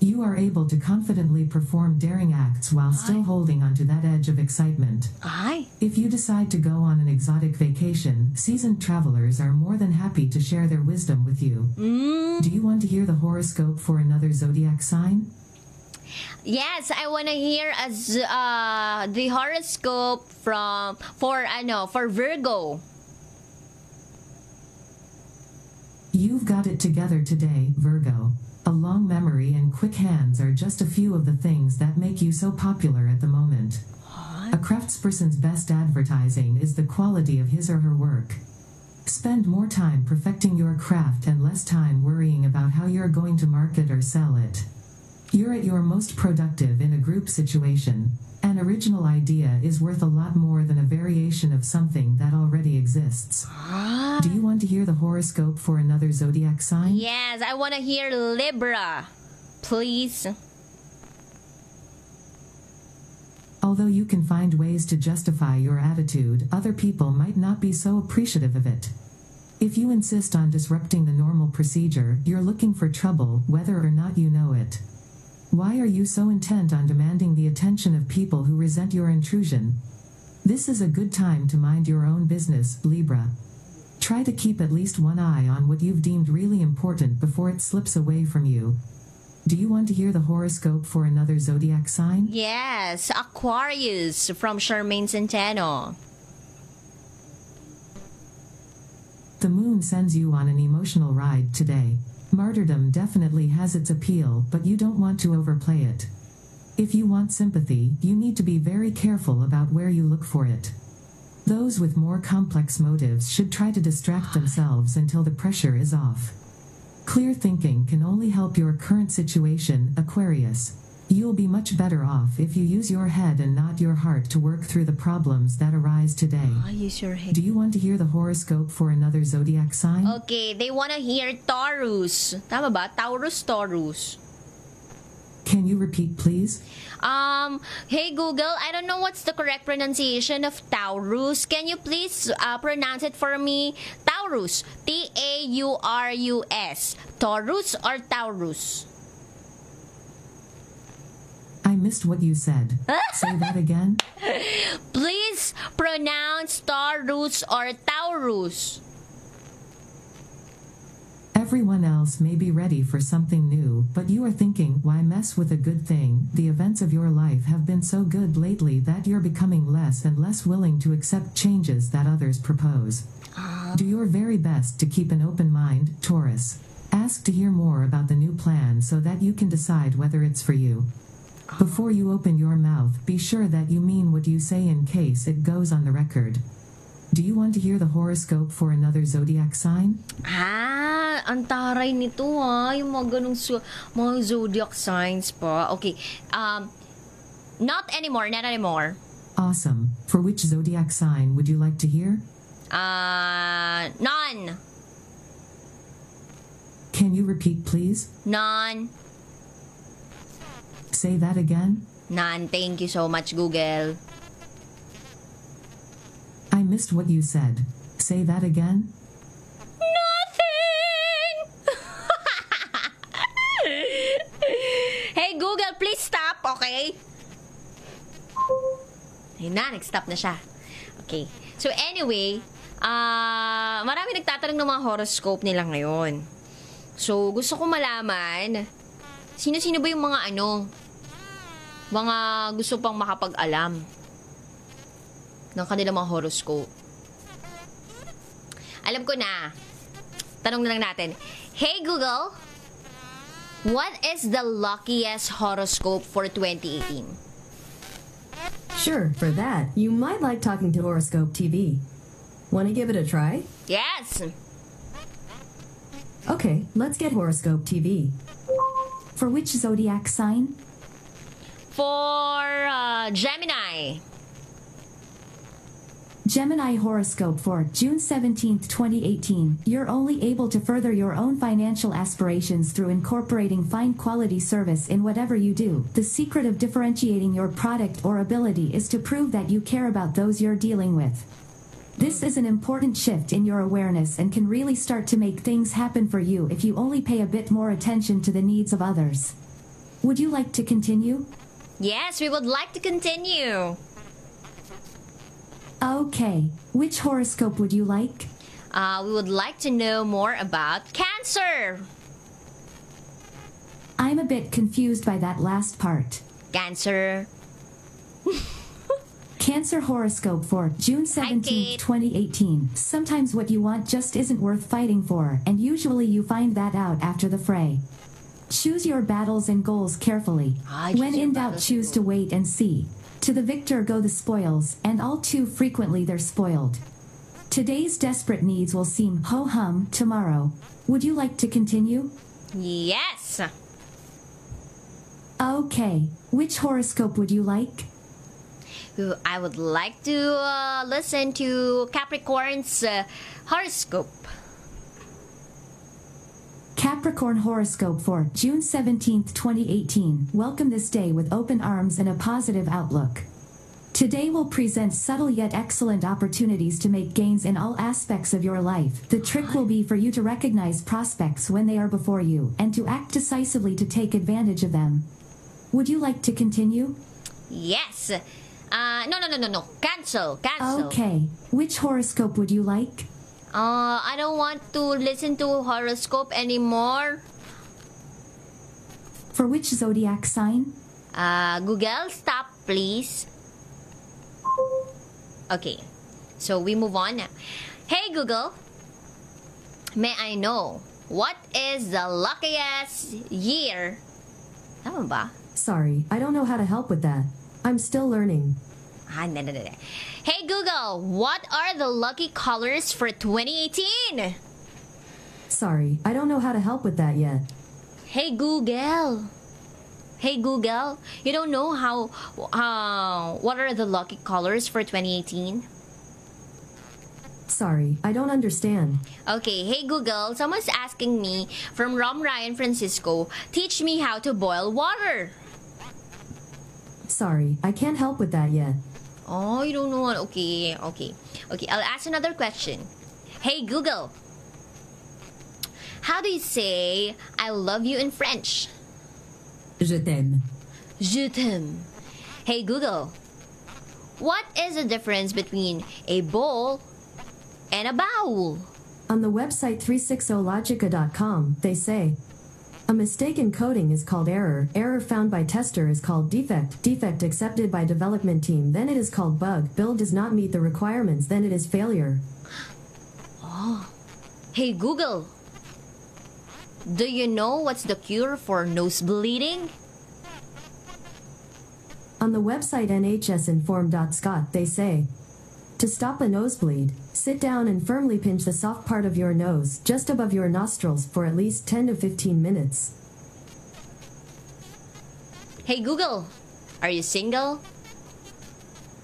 You are able to confidently perform daring acts while still holding onto that edge of excitement. Ay. If you decide to go on an exotic vacation, seasoned travelers are more than happy to share their wisdom with you. Mm. Do you want to hear the horoscope for another zodiac sign? Yes, I want to hear as uh, the horoscope from for I know for Virgo. You've got it together today, Virgo. A long memory and quick hands are just a few of the things that make you so popular at the moment. A craftsperson's best advertising is the quality of his or her work. Spend more time perfecting your craft and less time worrying about how you're going to market or sell it. You're at your most productive in a group situation. An original idea is worth a lot more than a variation of something that already exists. Do you want to hear the horoscope for another zodiac sign? Yes, I want to hear Libra. Please. Although you can find ways to justify your attitude, other people might not be so appreciative of it. If you insist on disrupting the normal procedure, you're looking for trouble, whether or not you know it. Why are you so intent on demanding the attention of people who resent your intrusion? This is a good time to mind your own business, Libra. Try to keep at least one eye on what you've deemed really important before it slips away from you. Do you want to hear the horoscope for another zodiac sign? Yes, Aquarius from Charmaine Centeno. The moon sends you on an emotional ride today. Martyrdom definitely has its appeal, but you don't want to overplay it. If you want sympathy, you need to be very careful about where you look for it. Those with more complex motives should try to distract themselves until the pressure is off. Clear thinking can only help your current situation, Aquarius. You'll be much better off if you use your head and not your heart to work through the problems that arise today. I use your head. Do you want to hear the horoscope for another zodiac sign? Okay, they want to hear Taurus. Tama ba? Taurus, Taurus. Can you repeat, please? Um, hey Google, I don't know what's the correct pronunciation of Taurus. Can you please uh, pronounce it for me? Taurus. T A U R U S. Taurus or Taurus? Missed what you said. Say that again. Please pronounce Taurus or Taurus. Everyone else may be ready for something new, but you are thinking, why mess with a good thing? The events of your life have been so good lately that you're becoming less and less willing to accept changes that others propose. Uh-huh. Do your very best to keep an open mind, Taurus. Ask to hear more about the new plan so that you can decide whether it's for you. Before you open your mouth, be sure that you mean what you say in case it goes on the record. Do you want to hear the horoscope for another zodiac sign? Ah, ang taray nito ha. Yung mga ganong su- mga zodiac signs pa. Okay. Um, not anymore, not anymore. Awesome. For which zodiac sign would you like to hear? Uh, none. Can you repeat, please? None. Say that again. None. Thank you so much, Google. I missed what you said. Say that again. Nothing! hey, Google, please stop, okay? Ayun na, nag-stop na siya. Okay. So, anyway, ah marami nagtatanong ng mga horoscope nila ngayon. So, gusto ko malaman, sino-sino ba yung mga ano, mga gusto pang makapag-alam? ng kanilang mga horoscope. Alam ko na. Tanong na lang natin. Hey Google, what is the luckiest horoscope for 2018? Sure, for that, you might like talking to Horoscope TV. Want to give it a try? Yes! Okay, let's get Horoscope TV. For which zodiac sign? For uh, Gemini. Gemini horoscope for June 17th, 2018. You're only able to further your own financial aspirations through incorporating fine quality service in whatever you do. The secret of differentiating your product or ability is to prove that you care about those you're dealing with. This is an important shift in your awareness and can really start to make things happen for you if you only pay a bit more attention to the needs of others. Would you like to continue? Yes, we would like to continue. Okay. Which horoscope would you like? Uh, we would like to know more about Cancer. I'm a bit confused by that last part. Cancer. Cancer horoscope for June 17th, Kate. 2018. Sometimes what you want just isn't worth fighting for, and usually you find that out after the fray. Choose your battles and goals carefully. Ah, when in doubt, choose to wait and see. To the victor go the spoils, and all too frequently they're spoiled. Today's desperate needs will seem ho hum tomorrow. Would you like to continue? Yes. Okay. Which horoscope would you like? I would like to uh, listen to Capricorn's uh, horoscope. Capricorn horoscope for June 17, 2018. Welcome this day with open arms and a positive outlook. Today will present subtle yet excellent opportunities to make gains in all aspects of your life. The trick will be for you to recognize prospects when they are before you and to act decisively to take advantage of them. Would you like to continue? Yes. Uh, no, no, no, no, no. Cancel. Cancel. Okay. Which horoscope would you like? Uh, I don't want to listen to horoscope anymore. For which zodiac sign? Uh, Google, stop, please. Okay. So we move on now. Hey, Google. May I know what is the luckiest year? Tama ba? Sorry, I don't know how to help with that. I'm still learning. Ah, na, na, na. Hey Google, what are the lucky colors for 2018? Sorry, I don't know how to help with that yet. Hey Google. Hey Google, you don't know how uh, what are the lucky colors for 2018? Sorry, I don't understand. Okay, hey Google, someone's asking me from Rom Ryan Francisco, teach me how to boil water. Sorry, I can't help with that yet. Oh, you don't know what? Okay, okay. Okay, I'll ask another question. Hey Google, how do you say I love you in French? Je t'aime. Je t'aime. Hey Google, what is the difference between a bowl and a bowl? On the website 360logica.com, they say a mistake in coding is called error. Error found by tester is called defect. Defect accepted by development team, then it is called bug. Build does not meet the requirements, then it is failure. Oh. Hey Google, do you know what's the cure for nose bleeding? On the website nhsinform.scot, they say to stop a nosebleed, sit down and firmly pinch the soft part of your nose just above your nostrils for at least 10 to 15 minutes. Hey Google, are you single?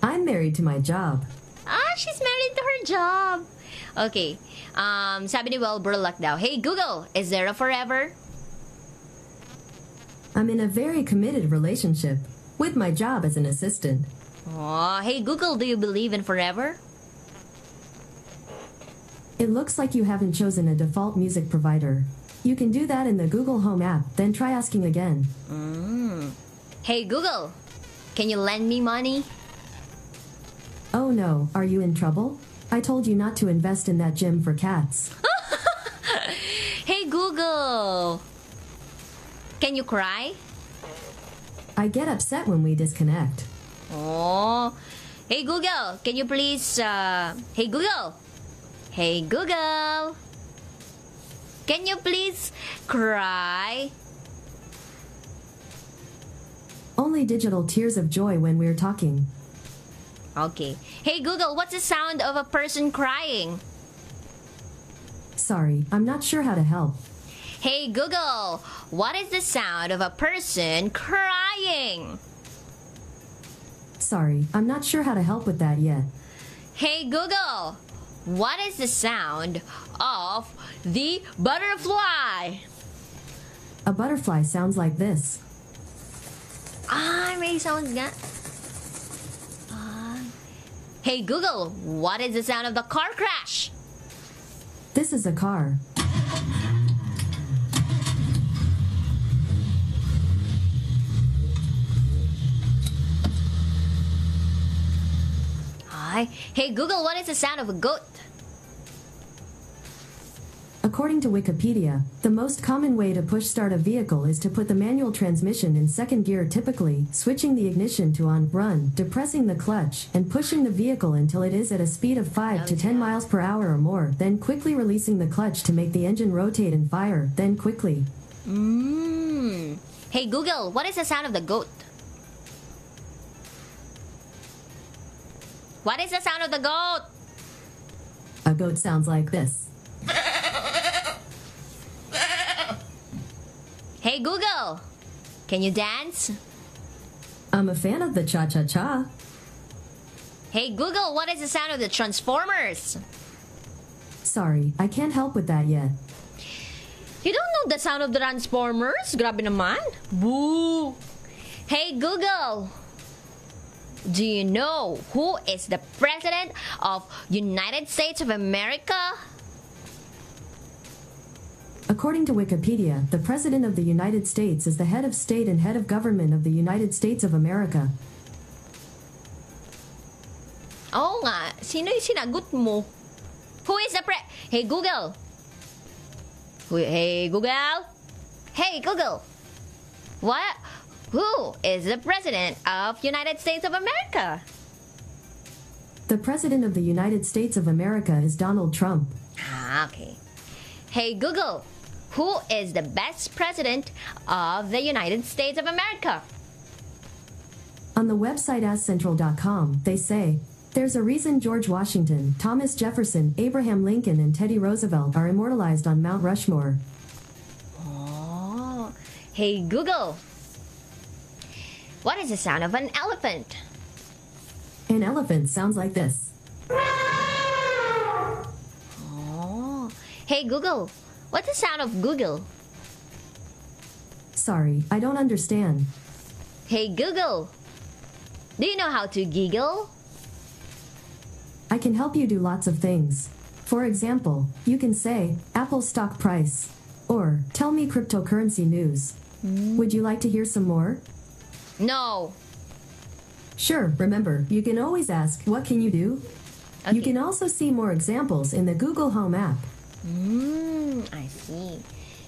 I'm married to my job. Ah, she's married to her job. Okay. Um, sabi ni Well Burlock daw, Hey Google, is there a forever? I'm in a very committed relationship with my job as an assistant. Oh, hey Google, do you believe in forever? It looks like you haven't chosen a default music provider. You can do that in the Google Home app, then try asking again. Mm. Hey Google, can you lend me money? Oh no, are you in trouble? I told you not to invest in that gym for cats. Hey Google, can you cry? I get upset when we disconnect. Oh, Hey Google, can you please, uh, hey Google, hey Google, can you please cry? Only digital tears of joy when we're talking. Okay. Hey Google, what's the sound of a person crying? Sorry, I'm not sure how to help. Hey Google, what is the sound of a person crying? Sorry, I'm not sure how to help with that yet. Hey Google, what is the sound of the butterfly? A butterfly sounds like this. I may sound nga. Ah. Hey Google, what is the sound of the car crash? This is a car. Hi. Hey Google, what is the sound of a goat? According to Wikipedia, the most common way to push start a vehicle is to put the manual transmission in second gear typically, switching the ignition to on run, depressing the clutch, and pushing the vehicle until it is at a speed of 5 to 10 miles per hour or more, then quickly releasing the clutch to make the engine rotate and fire, then quickly. Mmm. Hey Google, what is the sound of the goat? What is the sound of the goat? A goat sounds like this. Hey Google, can you dance? I'm a fan of the cha cha cha. Hey Google, what is the sound of the Transformers? Sorry, I can't help with that yet. You don't know the sound of the Transformers? Grabe naman. Boo! Hey Google, do you know who is the president of United States of America? According to Wikipedia, the President of the United States is the head of state and head of government of the United States of America. Oo nga, sino yung sinagot mo? Who is the pre... Hey Google! Hey Google! Hey Google! What? Who is the president of United States of America? The President of the United States of America is Donald Trump. Ah, okay. Hey Google, who is the best president of the United States of America? On the website AsCentral.com, they say, there's a reason George Washington, Thomas Jefferson, Abraham Lincoln, and Teddy Roosevelt are immortalized on Mount Rushmore. Oh. Hey Google, what is the sound of an elephant? An elephant sounds like this. Oh. Hey Google, what's the sound of Google? Sorry, I don't understand. Hey Google, do you know how to giggle? I can help you do lots of things. For example, you can say, Apple stock price. Or, tell me cryptocurrency news. Hmm. Would you like to hear some more? No. Sure, remember, you can always ask, what can you do? You can also see more examples in the Google Home app. Mm, I see.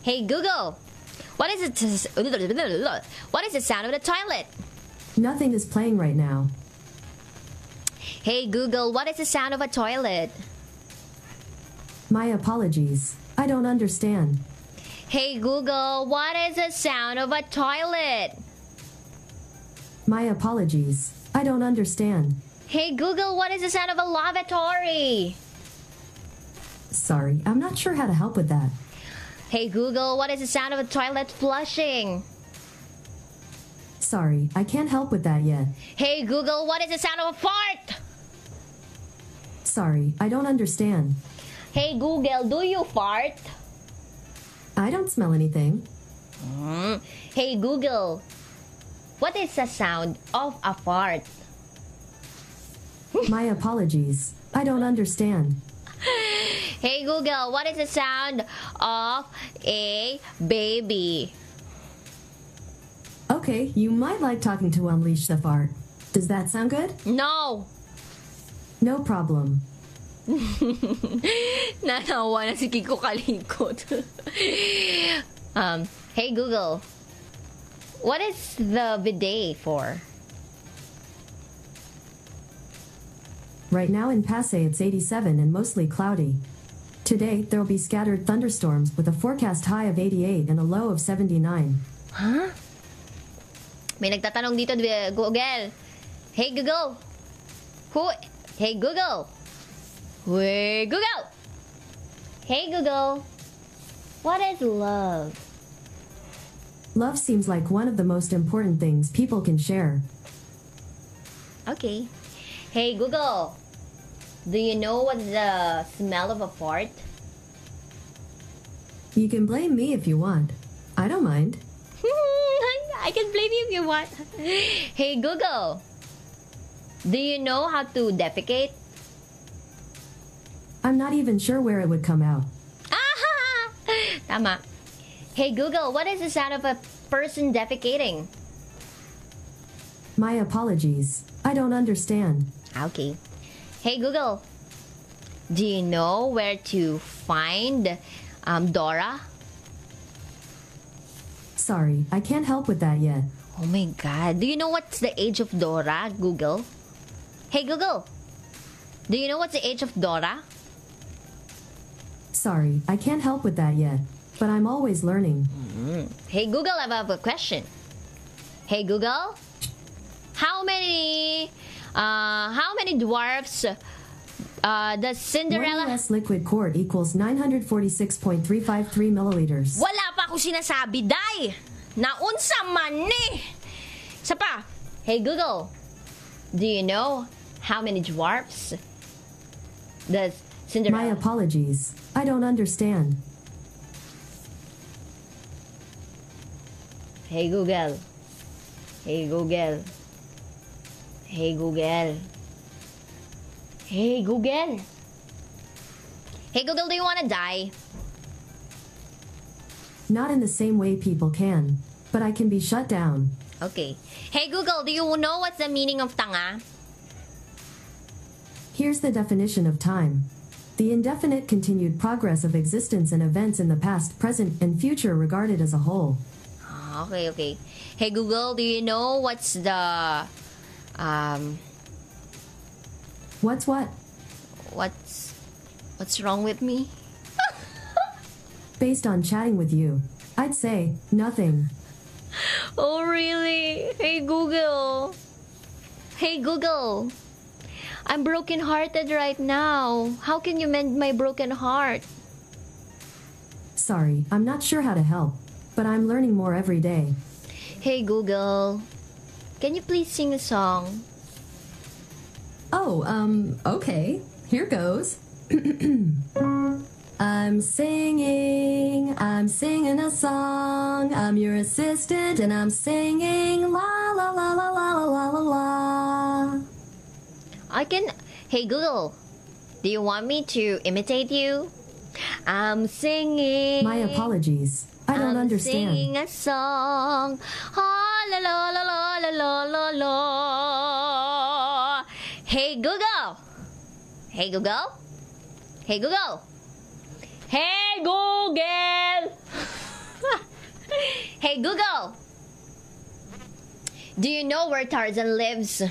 Hey Google, what is it? What is the sound of the toilet? Nothing is playing right now. Hey Google, what is the sound of a toilet? My apologies. I don't understand. Hey Google, what is the sound of a toilet? My apologies. I don't understand. Hey Google, what is the sound of a lavatory? Sorry, I'm not sure how to help with that. Hey Google, what is the sound of a toilet flushing? Sorry, I can't help with that yet. Hey Google, what is the sound of a fart? Sorry, I don't understand. Hey Google, do you fart? I don't smell anything. Mm. Hey Google, what is the sound of a fart? My apologies. I don't understand. Hey Google, what is the sound of a baby? Okay, you might like talking to Unleash the Fart. Does that sound good? No! No problem. Nanawa na si Kiko Kalikot. um, hey Google, what is the bidet for? Right now in Pasay it's 87 and mostly cloudy. Today, there will be scattered thunderstorms with a forecast high of 88 and a low of 79. Huh? May nagtatanong dito, Google. Hey, Google. Who? Hey, Google. Hey, Google. Hey, Google. What is love? Love seems like one of the most important things people can share. Okay. Hey, Google. Do you know what's the smell of a fart? You can blame me if you want. I don't mind. I can blame you if you want. Hey, Google. Do you know how to defecate? I'm not even sure where it would come out. Ah! Tama. Hey, Google, what is the sound of a person defecating? My apologies. I don't understand. Okay. Hey, Google. Do you know where to find um, Dora? Sorry, I can't help with that yet. Oh my god. Do you know what's the age of Dora, Google? Hey, Google. Do you know what's the age of Dora? Sorry, I can't help with that yet. But I'm always learning. Hey, Google, I have a question. Hey, Google. How many, uh, how many dwarfs, uh, does Cinderella... One less liquid quart equals 946.353 milliliters. Wala pa ako sinasabi, Day! Naunsa man ni! Isa pa. Hey, Google. Do you know how many dwarfs does Cinderella... My apologies. I don't understand. Hey, Google. Hey, Google. Hey, Google. Hey, Google. Hey, Google, do you want to die? Not in the same way people can. But I can be shut down. Okay. Hey, Google, do you know what's the meaning of tanga? Here's the definition of time. The indefinite continued progress of existence and events in the past, present, and future regarded as a whole. Ah, Okay, okay. Hey, Google, do you know what's the... Um, What's what? what's... What's wrong with me? Based on chatting with you, I'd say nothing. Oh, really? Hey, Google. Hey, Google. I'm brokenhearted right now. How can you mend my broken heart? Sorry, I'm not sure how to help. But I'm learning more every day. Hey, Google. Can you please sing a song? Oh, um, okay. Here goes. I'm singing, I'm singing a song. I'm your assistant and I'm singing la la la la la la la la la. I can. Hey, Google. Do you want me to imitate you? I'm singing. My apologies. I don't I'm understand. Singing a song. Oh, la, la, la, la, la, la, la. Hey, Google. Hey, Google. Hey, Google. Hey, Google. hey, Google. Do you know where Tarzan lives?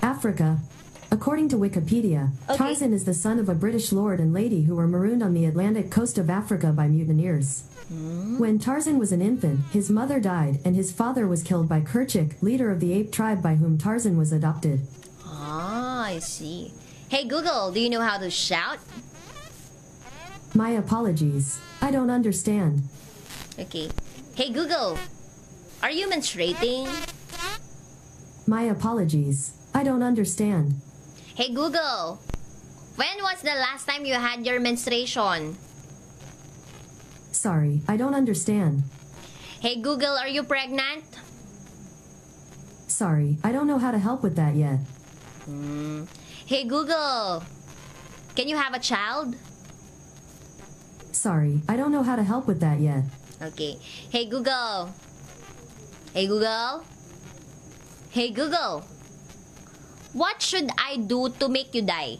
Africa. According to Wikipedia, Okay. Tarzan is the son of a British lord and lady who were marooned on the Atlantic coast of Africa by mutineers. When Tarzan was an infant, his mother died and his father was killed by Kerchik, leader of the ape tribe by whom Tarzan was adopted. Ah, I see. Hey Google, do you know how to shout? My apologies. I don't understand. Okay. Hey Google, are you menstruating? My apologies. I don't understand. Hey Google, when was the last time you had your menstruation? Sorry, I don't understand. Hey Google, are you pregnant? Sorry, I don't know how to help with that yet. Hmm. Hey Google, can you have a child? Sorry, I don't know how to help with that yet. Okay. Hey Google. Hey Google. Hey Google. What should I do to make you die?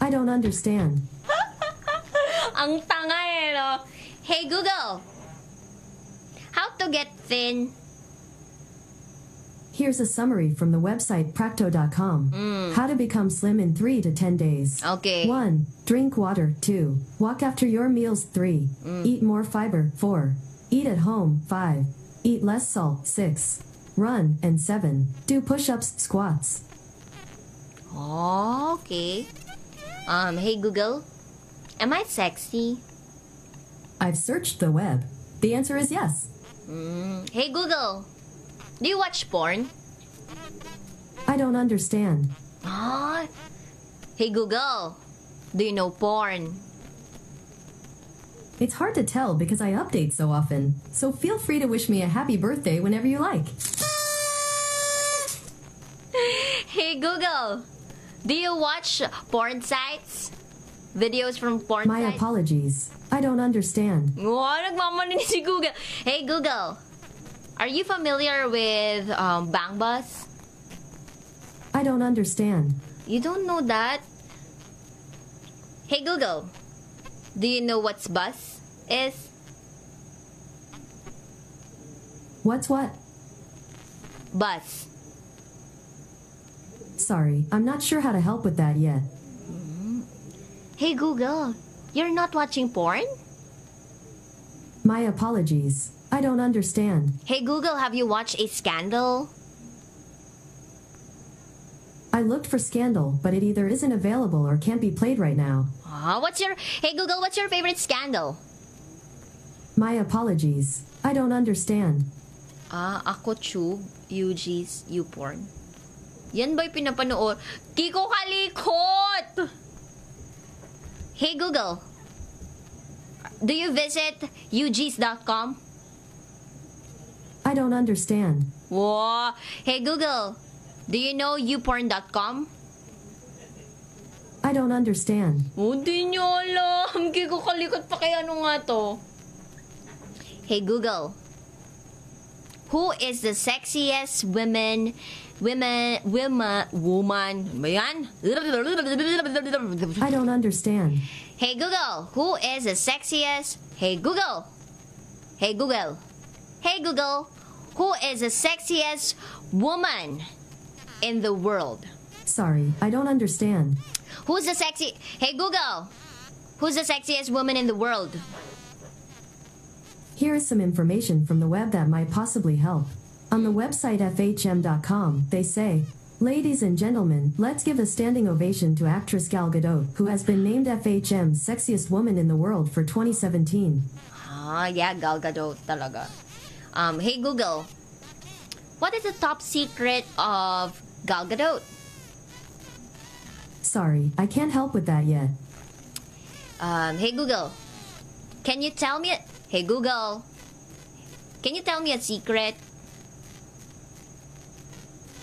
I don't understand. Ang tanga eh, no? Hey Google. How to get thin? Here's a summary from the website practo.com. How to become slim in 3 to 10 days. Okay. 1. Drink water. 2. Walk after your meals. 3. Eat more fiber. 4. Eat at home. 5. Eat less salt. 6. Run. And 7. Do push ups, squats. Okay. Um, hey Google, am I sexy? I've searched the web. The answer is yes. Hey Google, do you watch porn? I don't understand. Ah. Hey Google, do you know porn? It's hard to tell because I update so often. So feel free to wish me a happy birthday whenever you like. Hey Google, do you watch porn sites? Videos from porn sites? My sites? apologies. I don't understand. Wow, nagmamanin si Google. Hey Google, are you familiar with um, Bang Bus? I don't understand. You don't know that? Hey Google, do you know what's bus is? What's what? Bus. Sorry, I'm not sure how to help with that yet. Hey Google, you're not watching porn? My apologies. I don't understand. Hey Google, have you watched a scandal? I looked for Scandal, but it either isn't available or can't be played right now. What's your Hey Google, what's your favorite scandal? My apologies. I don't understand. Ah, ako tube, UG's, YouPorn. Yan ba'y pinapanood? Kiko Kalikot! Hey Google, do you visit UG's.com? I don't understand. Wow! Hey Google, do you know YouPorn.com? I don't understand. Oh, di nyo alam. Kiko Kalikot pa kaya ano nga to? Hey Google, who is the sexiest women women women woman ba yan? I don't understand. Hey Google, who is the sexiest? Hey Google. Hey Google. Hey Google, who is the sexiest woman in the world? Sorry, I don't understand. Who's the sexy? Hey Google, who's the sexiest woman in the world? Here is some information from the web that might possibly help. On the website FHM.com, they say, Ladies and gentlemen, let's give a standing ovation to actress Gal Gadot, who has been named FHM's sexiest woman in the world for 2017. Ah, yeah, Gal Gadot talaga. Um, hey Google, what is the top secret of Gal Gadot? Sorry, I can't help with that yet. Um, hey Google, can you tell me? A- hey Google, can you tell me a secret?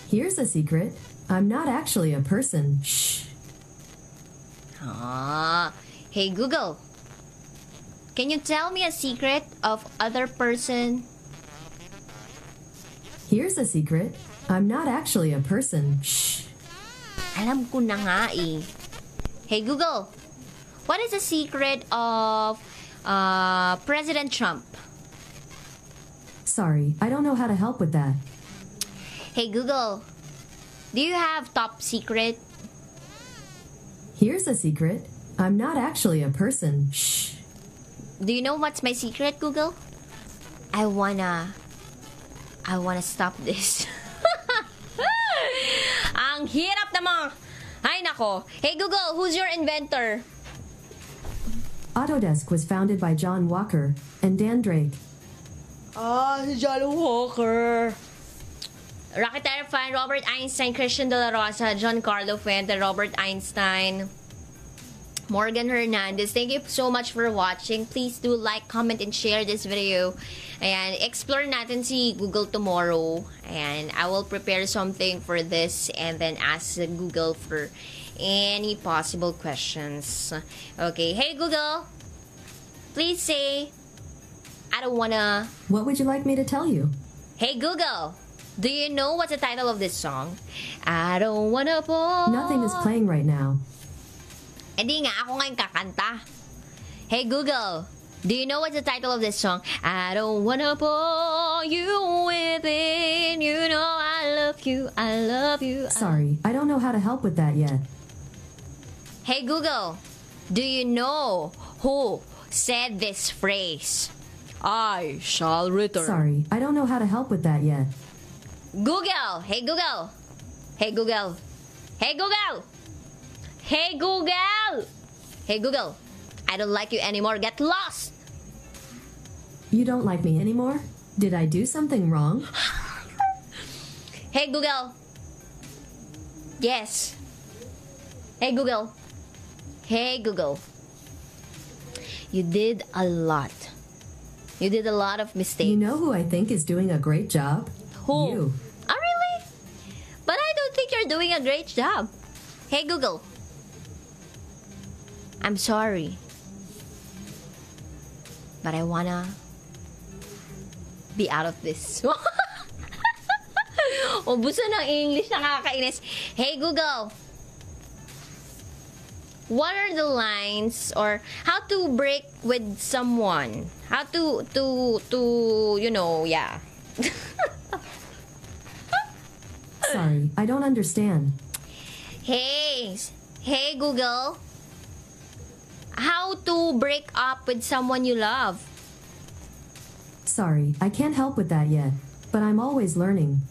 Here's a secret. I'm not actually a person. Shh. Ah, hey Google, can you tell me a secret of other person? Here's a secret. I'm not actually a person. Shh. Alam ko na nga eh. Hey Google, what is the secret of uh, President Trump? Sorry, I don't know how to help with that. Hey Google, do you have top secret? Here's a secret. I'm not actually a person. Shh. Do you know what's my secret, Google? I wanna... I wanna stop this. Ang hirap naman! Ay nako. Hey Google, who's your inventor? Autodesk was founded by John Walker and Dan Drake. Ah, si John Walker. Rocketeer fan, Robert Einstein, Christian De La Rosa, John Carlo Fuente, Robert Einstein, Morgan Hernandez. Thank you so much for watching. Please do like, comment, and share this video. And explore natin si Google tomorrow. And I will prepare something for this and then ask Google for any possible questions. Okay, hey Google, please say, I don't wanna What would you like me to tell you? Hey Google, do you know what's the title of this song? I don't wanna fall. Nothing is playing right now. Hindi nga, ako nga yung kakanta. Hey Google, do you know what's the title of this song? I don't wanna pull you within, you know I love love you, I love you. I- Sorry, I don't know how to help with that yet. Hey Google, do you know who said this phrase? I shall return. Sorry, I don't know how to help with that yet. Google, hey Google. Hey Google. Hey Google. Hey Google. Hey Google. I don't like you anymore. Get lost. You don't like me anymore? Did I do something wrong? Hey Google. Yes. Hey Google. Hey Google. You did a lot. You did a lot of mistakes. You know who I think is doing a great job? Who? You. Oh, really? But I don't think you're doing a great job. Hey, Google. I'm sorry. But I wanna be out of this. Ubuso ng English, nakakainis. Hey, Google. What are the lines or how to break with someone? How to, to, to, you know, yeah. Sorry, I don't understand. Hey, hey Google. How to break up with someone you love? Sorry, I can't help with that yet. But I'm always learning.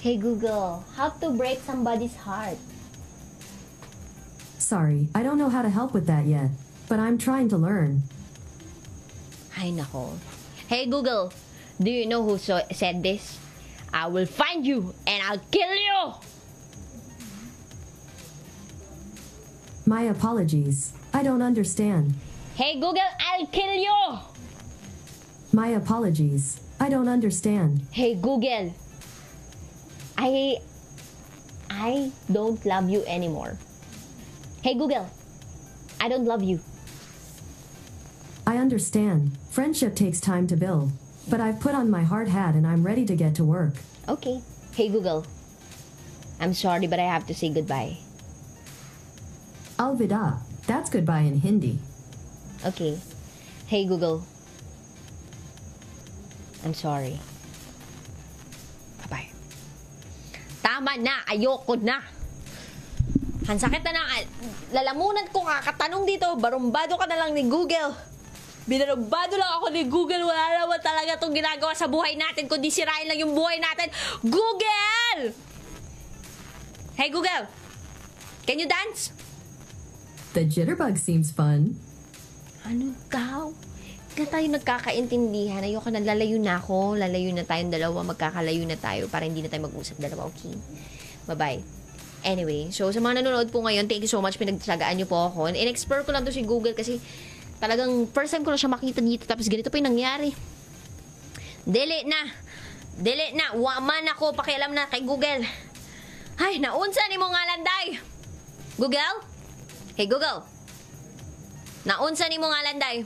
Hey Google, how to break somebody's heart? Sorry, I don't know how to help with that yet. But I'm trying to learn. Ay nako. Hey Google, do you know who so- said this? I will find you and I'll kill you. My apologies. I don't understand. Hey Google, I'll kill you. My apologies. I don't understand. Hey Google, I I don't love you anymore. Hey Google, I don't love you. I understand. Friendship takes time to build. But I've put on my hard hat and I'm ready to get to work. Okay. Hey Google, I'm sorry but I have to say goodbye. Alvida. That's goodbye in Hindi. Okay. Hey Google. I'm sorry. Bye-bye. Tama na, ayoko na. Ang sakit na ng lalamunan ko kakatanong dito, barumbado ka na lang ni Google. Binarumbado lang ako ni Google. Wala naman talaga itong ginagawa sa buhay natin, kundi sirain lang yung buhay natin. Google! Hey Google! Can you dance? The jitterbug seems fun. Ano daw? Kaya tayo nagkakaintindihan. Ayoko na, lalayo na ako. Lalayo na tayong dalawa. Magkakalayo na tayo para hindi na tayo mag-usap dalawa. Okay? Bye-bye. Anyway, so sa mga nanonood po ngayon, thank you so much. Pinagtsagaan niyo po ako. In-explore ko lang to si Google kasi talagang first time ko na siya makita dito tapos ganito pa yung nangyari. Dili na. Dili na. Waman ako. Pakialam na kay Google. Ay, naunsa ni mo nga landay. Google? Hey Google. Naunsa ni mo nga landay.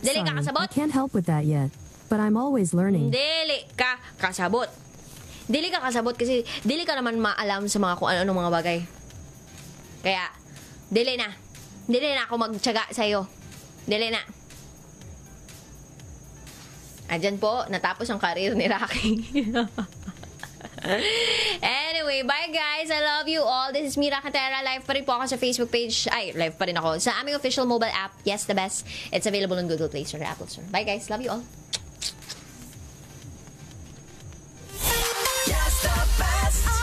Dili ka Sorry, kasabot? I can't help with that yet. But I'm always learning. Dili ka kasabot. Dili ka kasabot kasi dili ka naman maalam sa mga kung ano-ano mga bagay. Kaya, dili na. Dili na ako magtyaga sa'yo. Dili na. Adyan po, natapos ang karir ni Rocky. anyway, bye guys. I love you all. This is Mira Catera. Live pa rin po ako sa Facebook page. Ay, live pa rin ako. Sa aming official mobile app. Yes, the best. It's available on Google Play Store, Apple Store. Bye guys. Love you all. Just the best.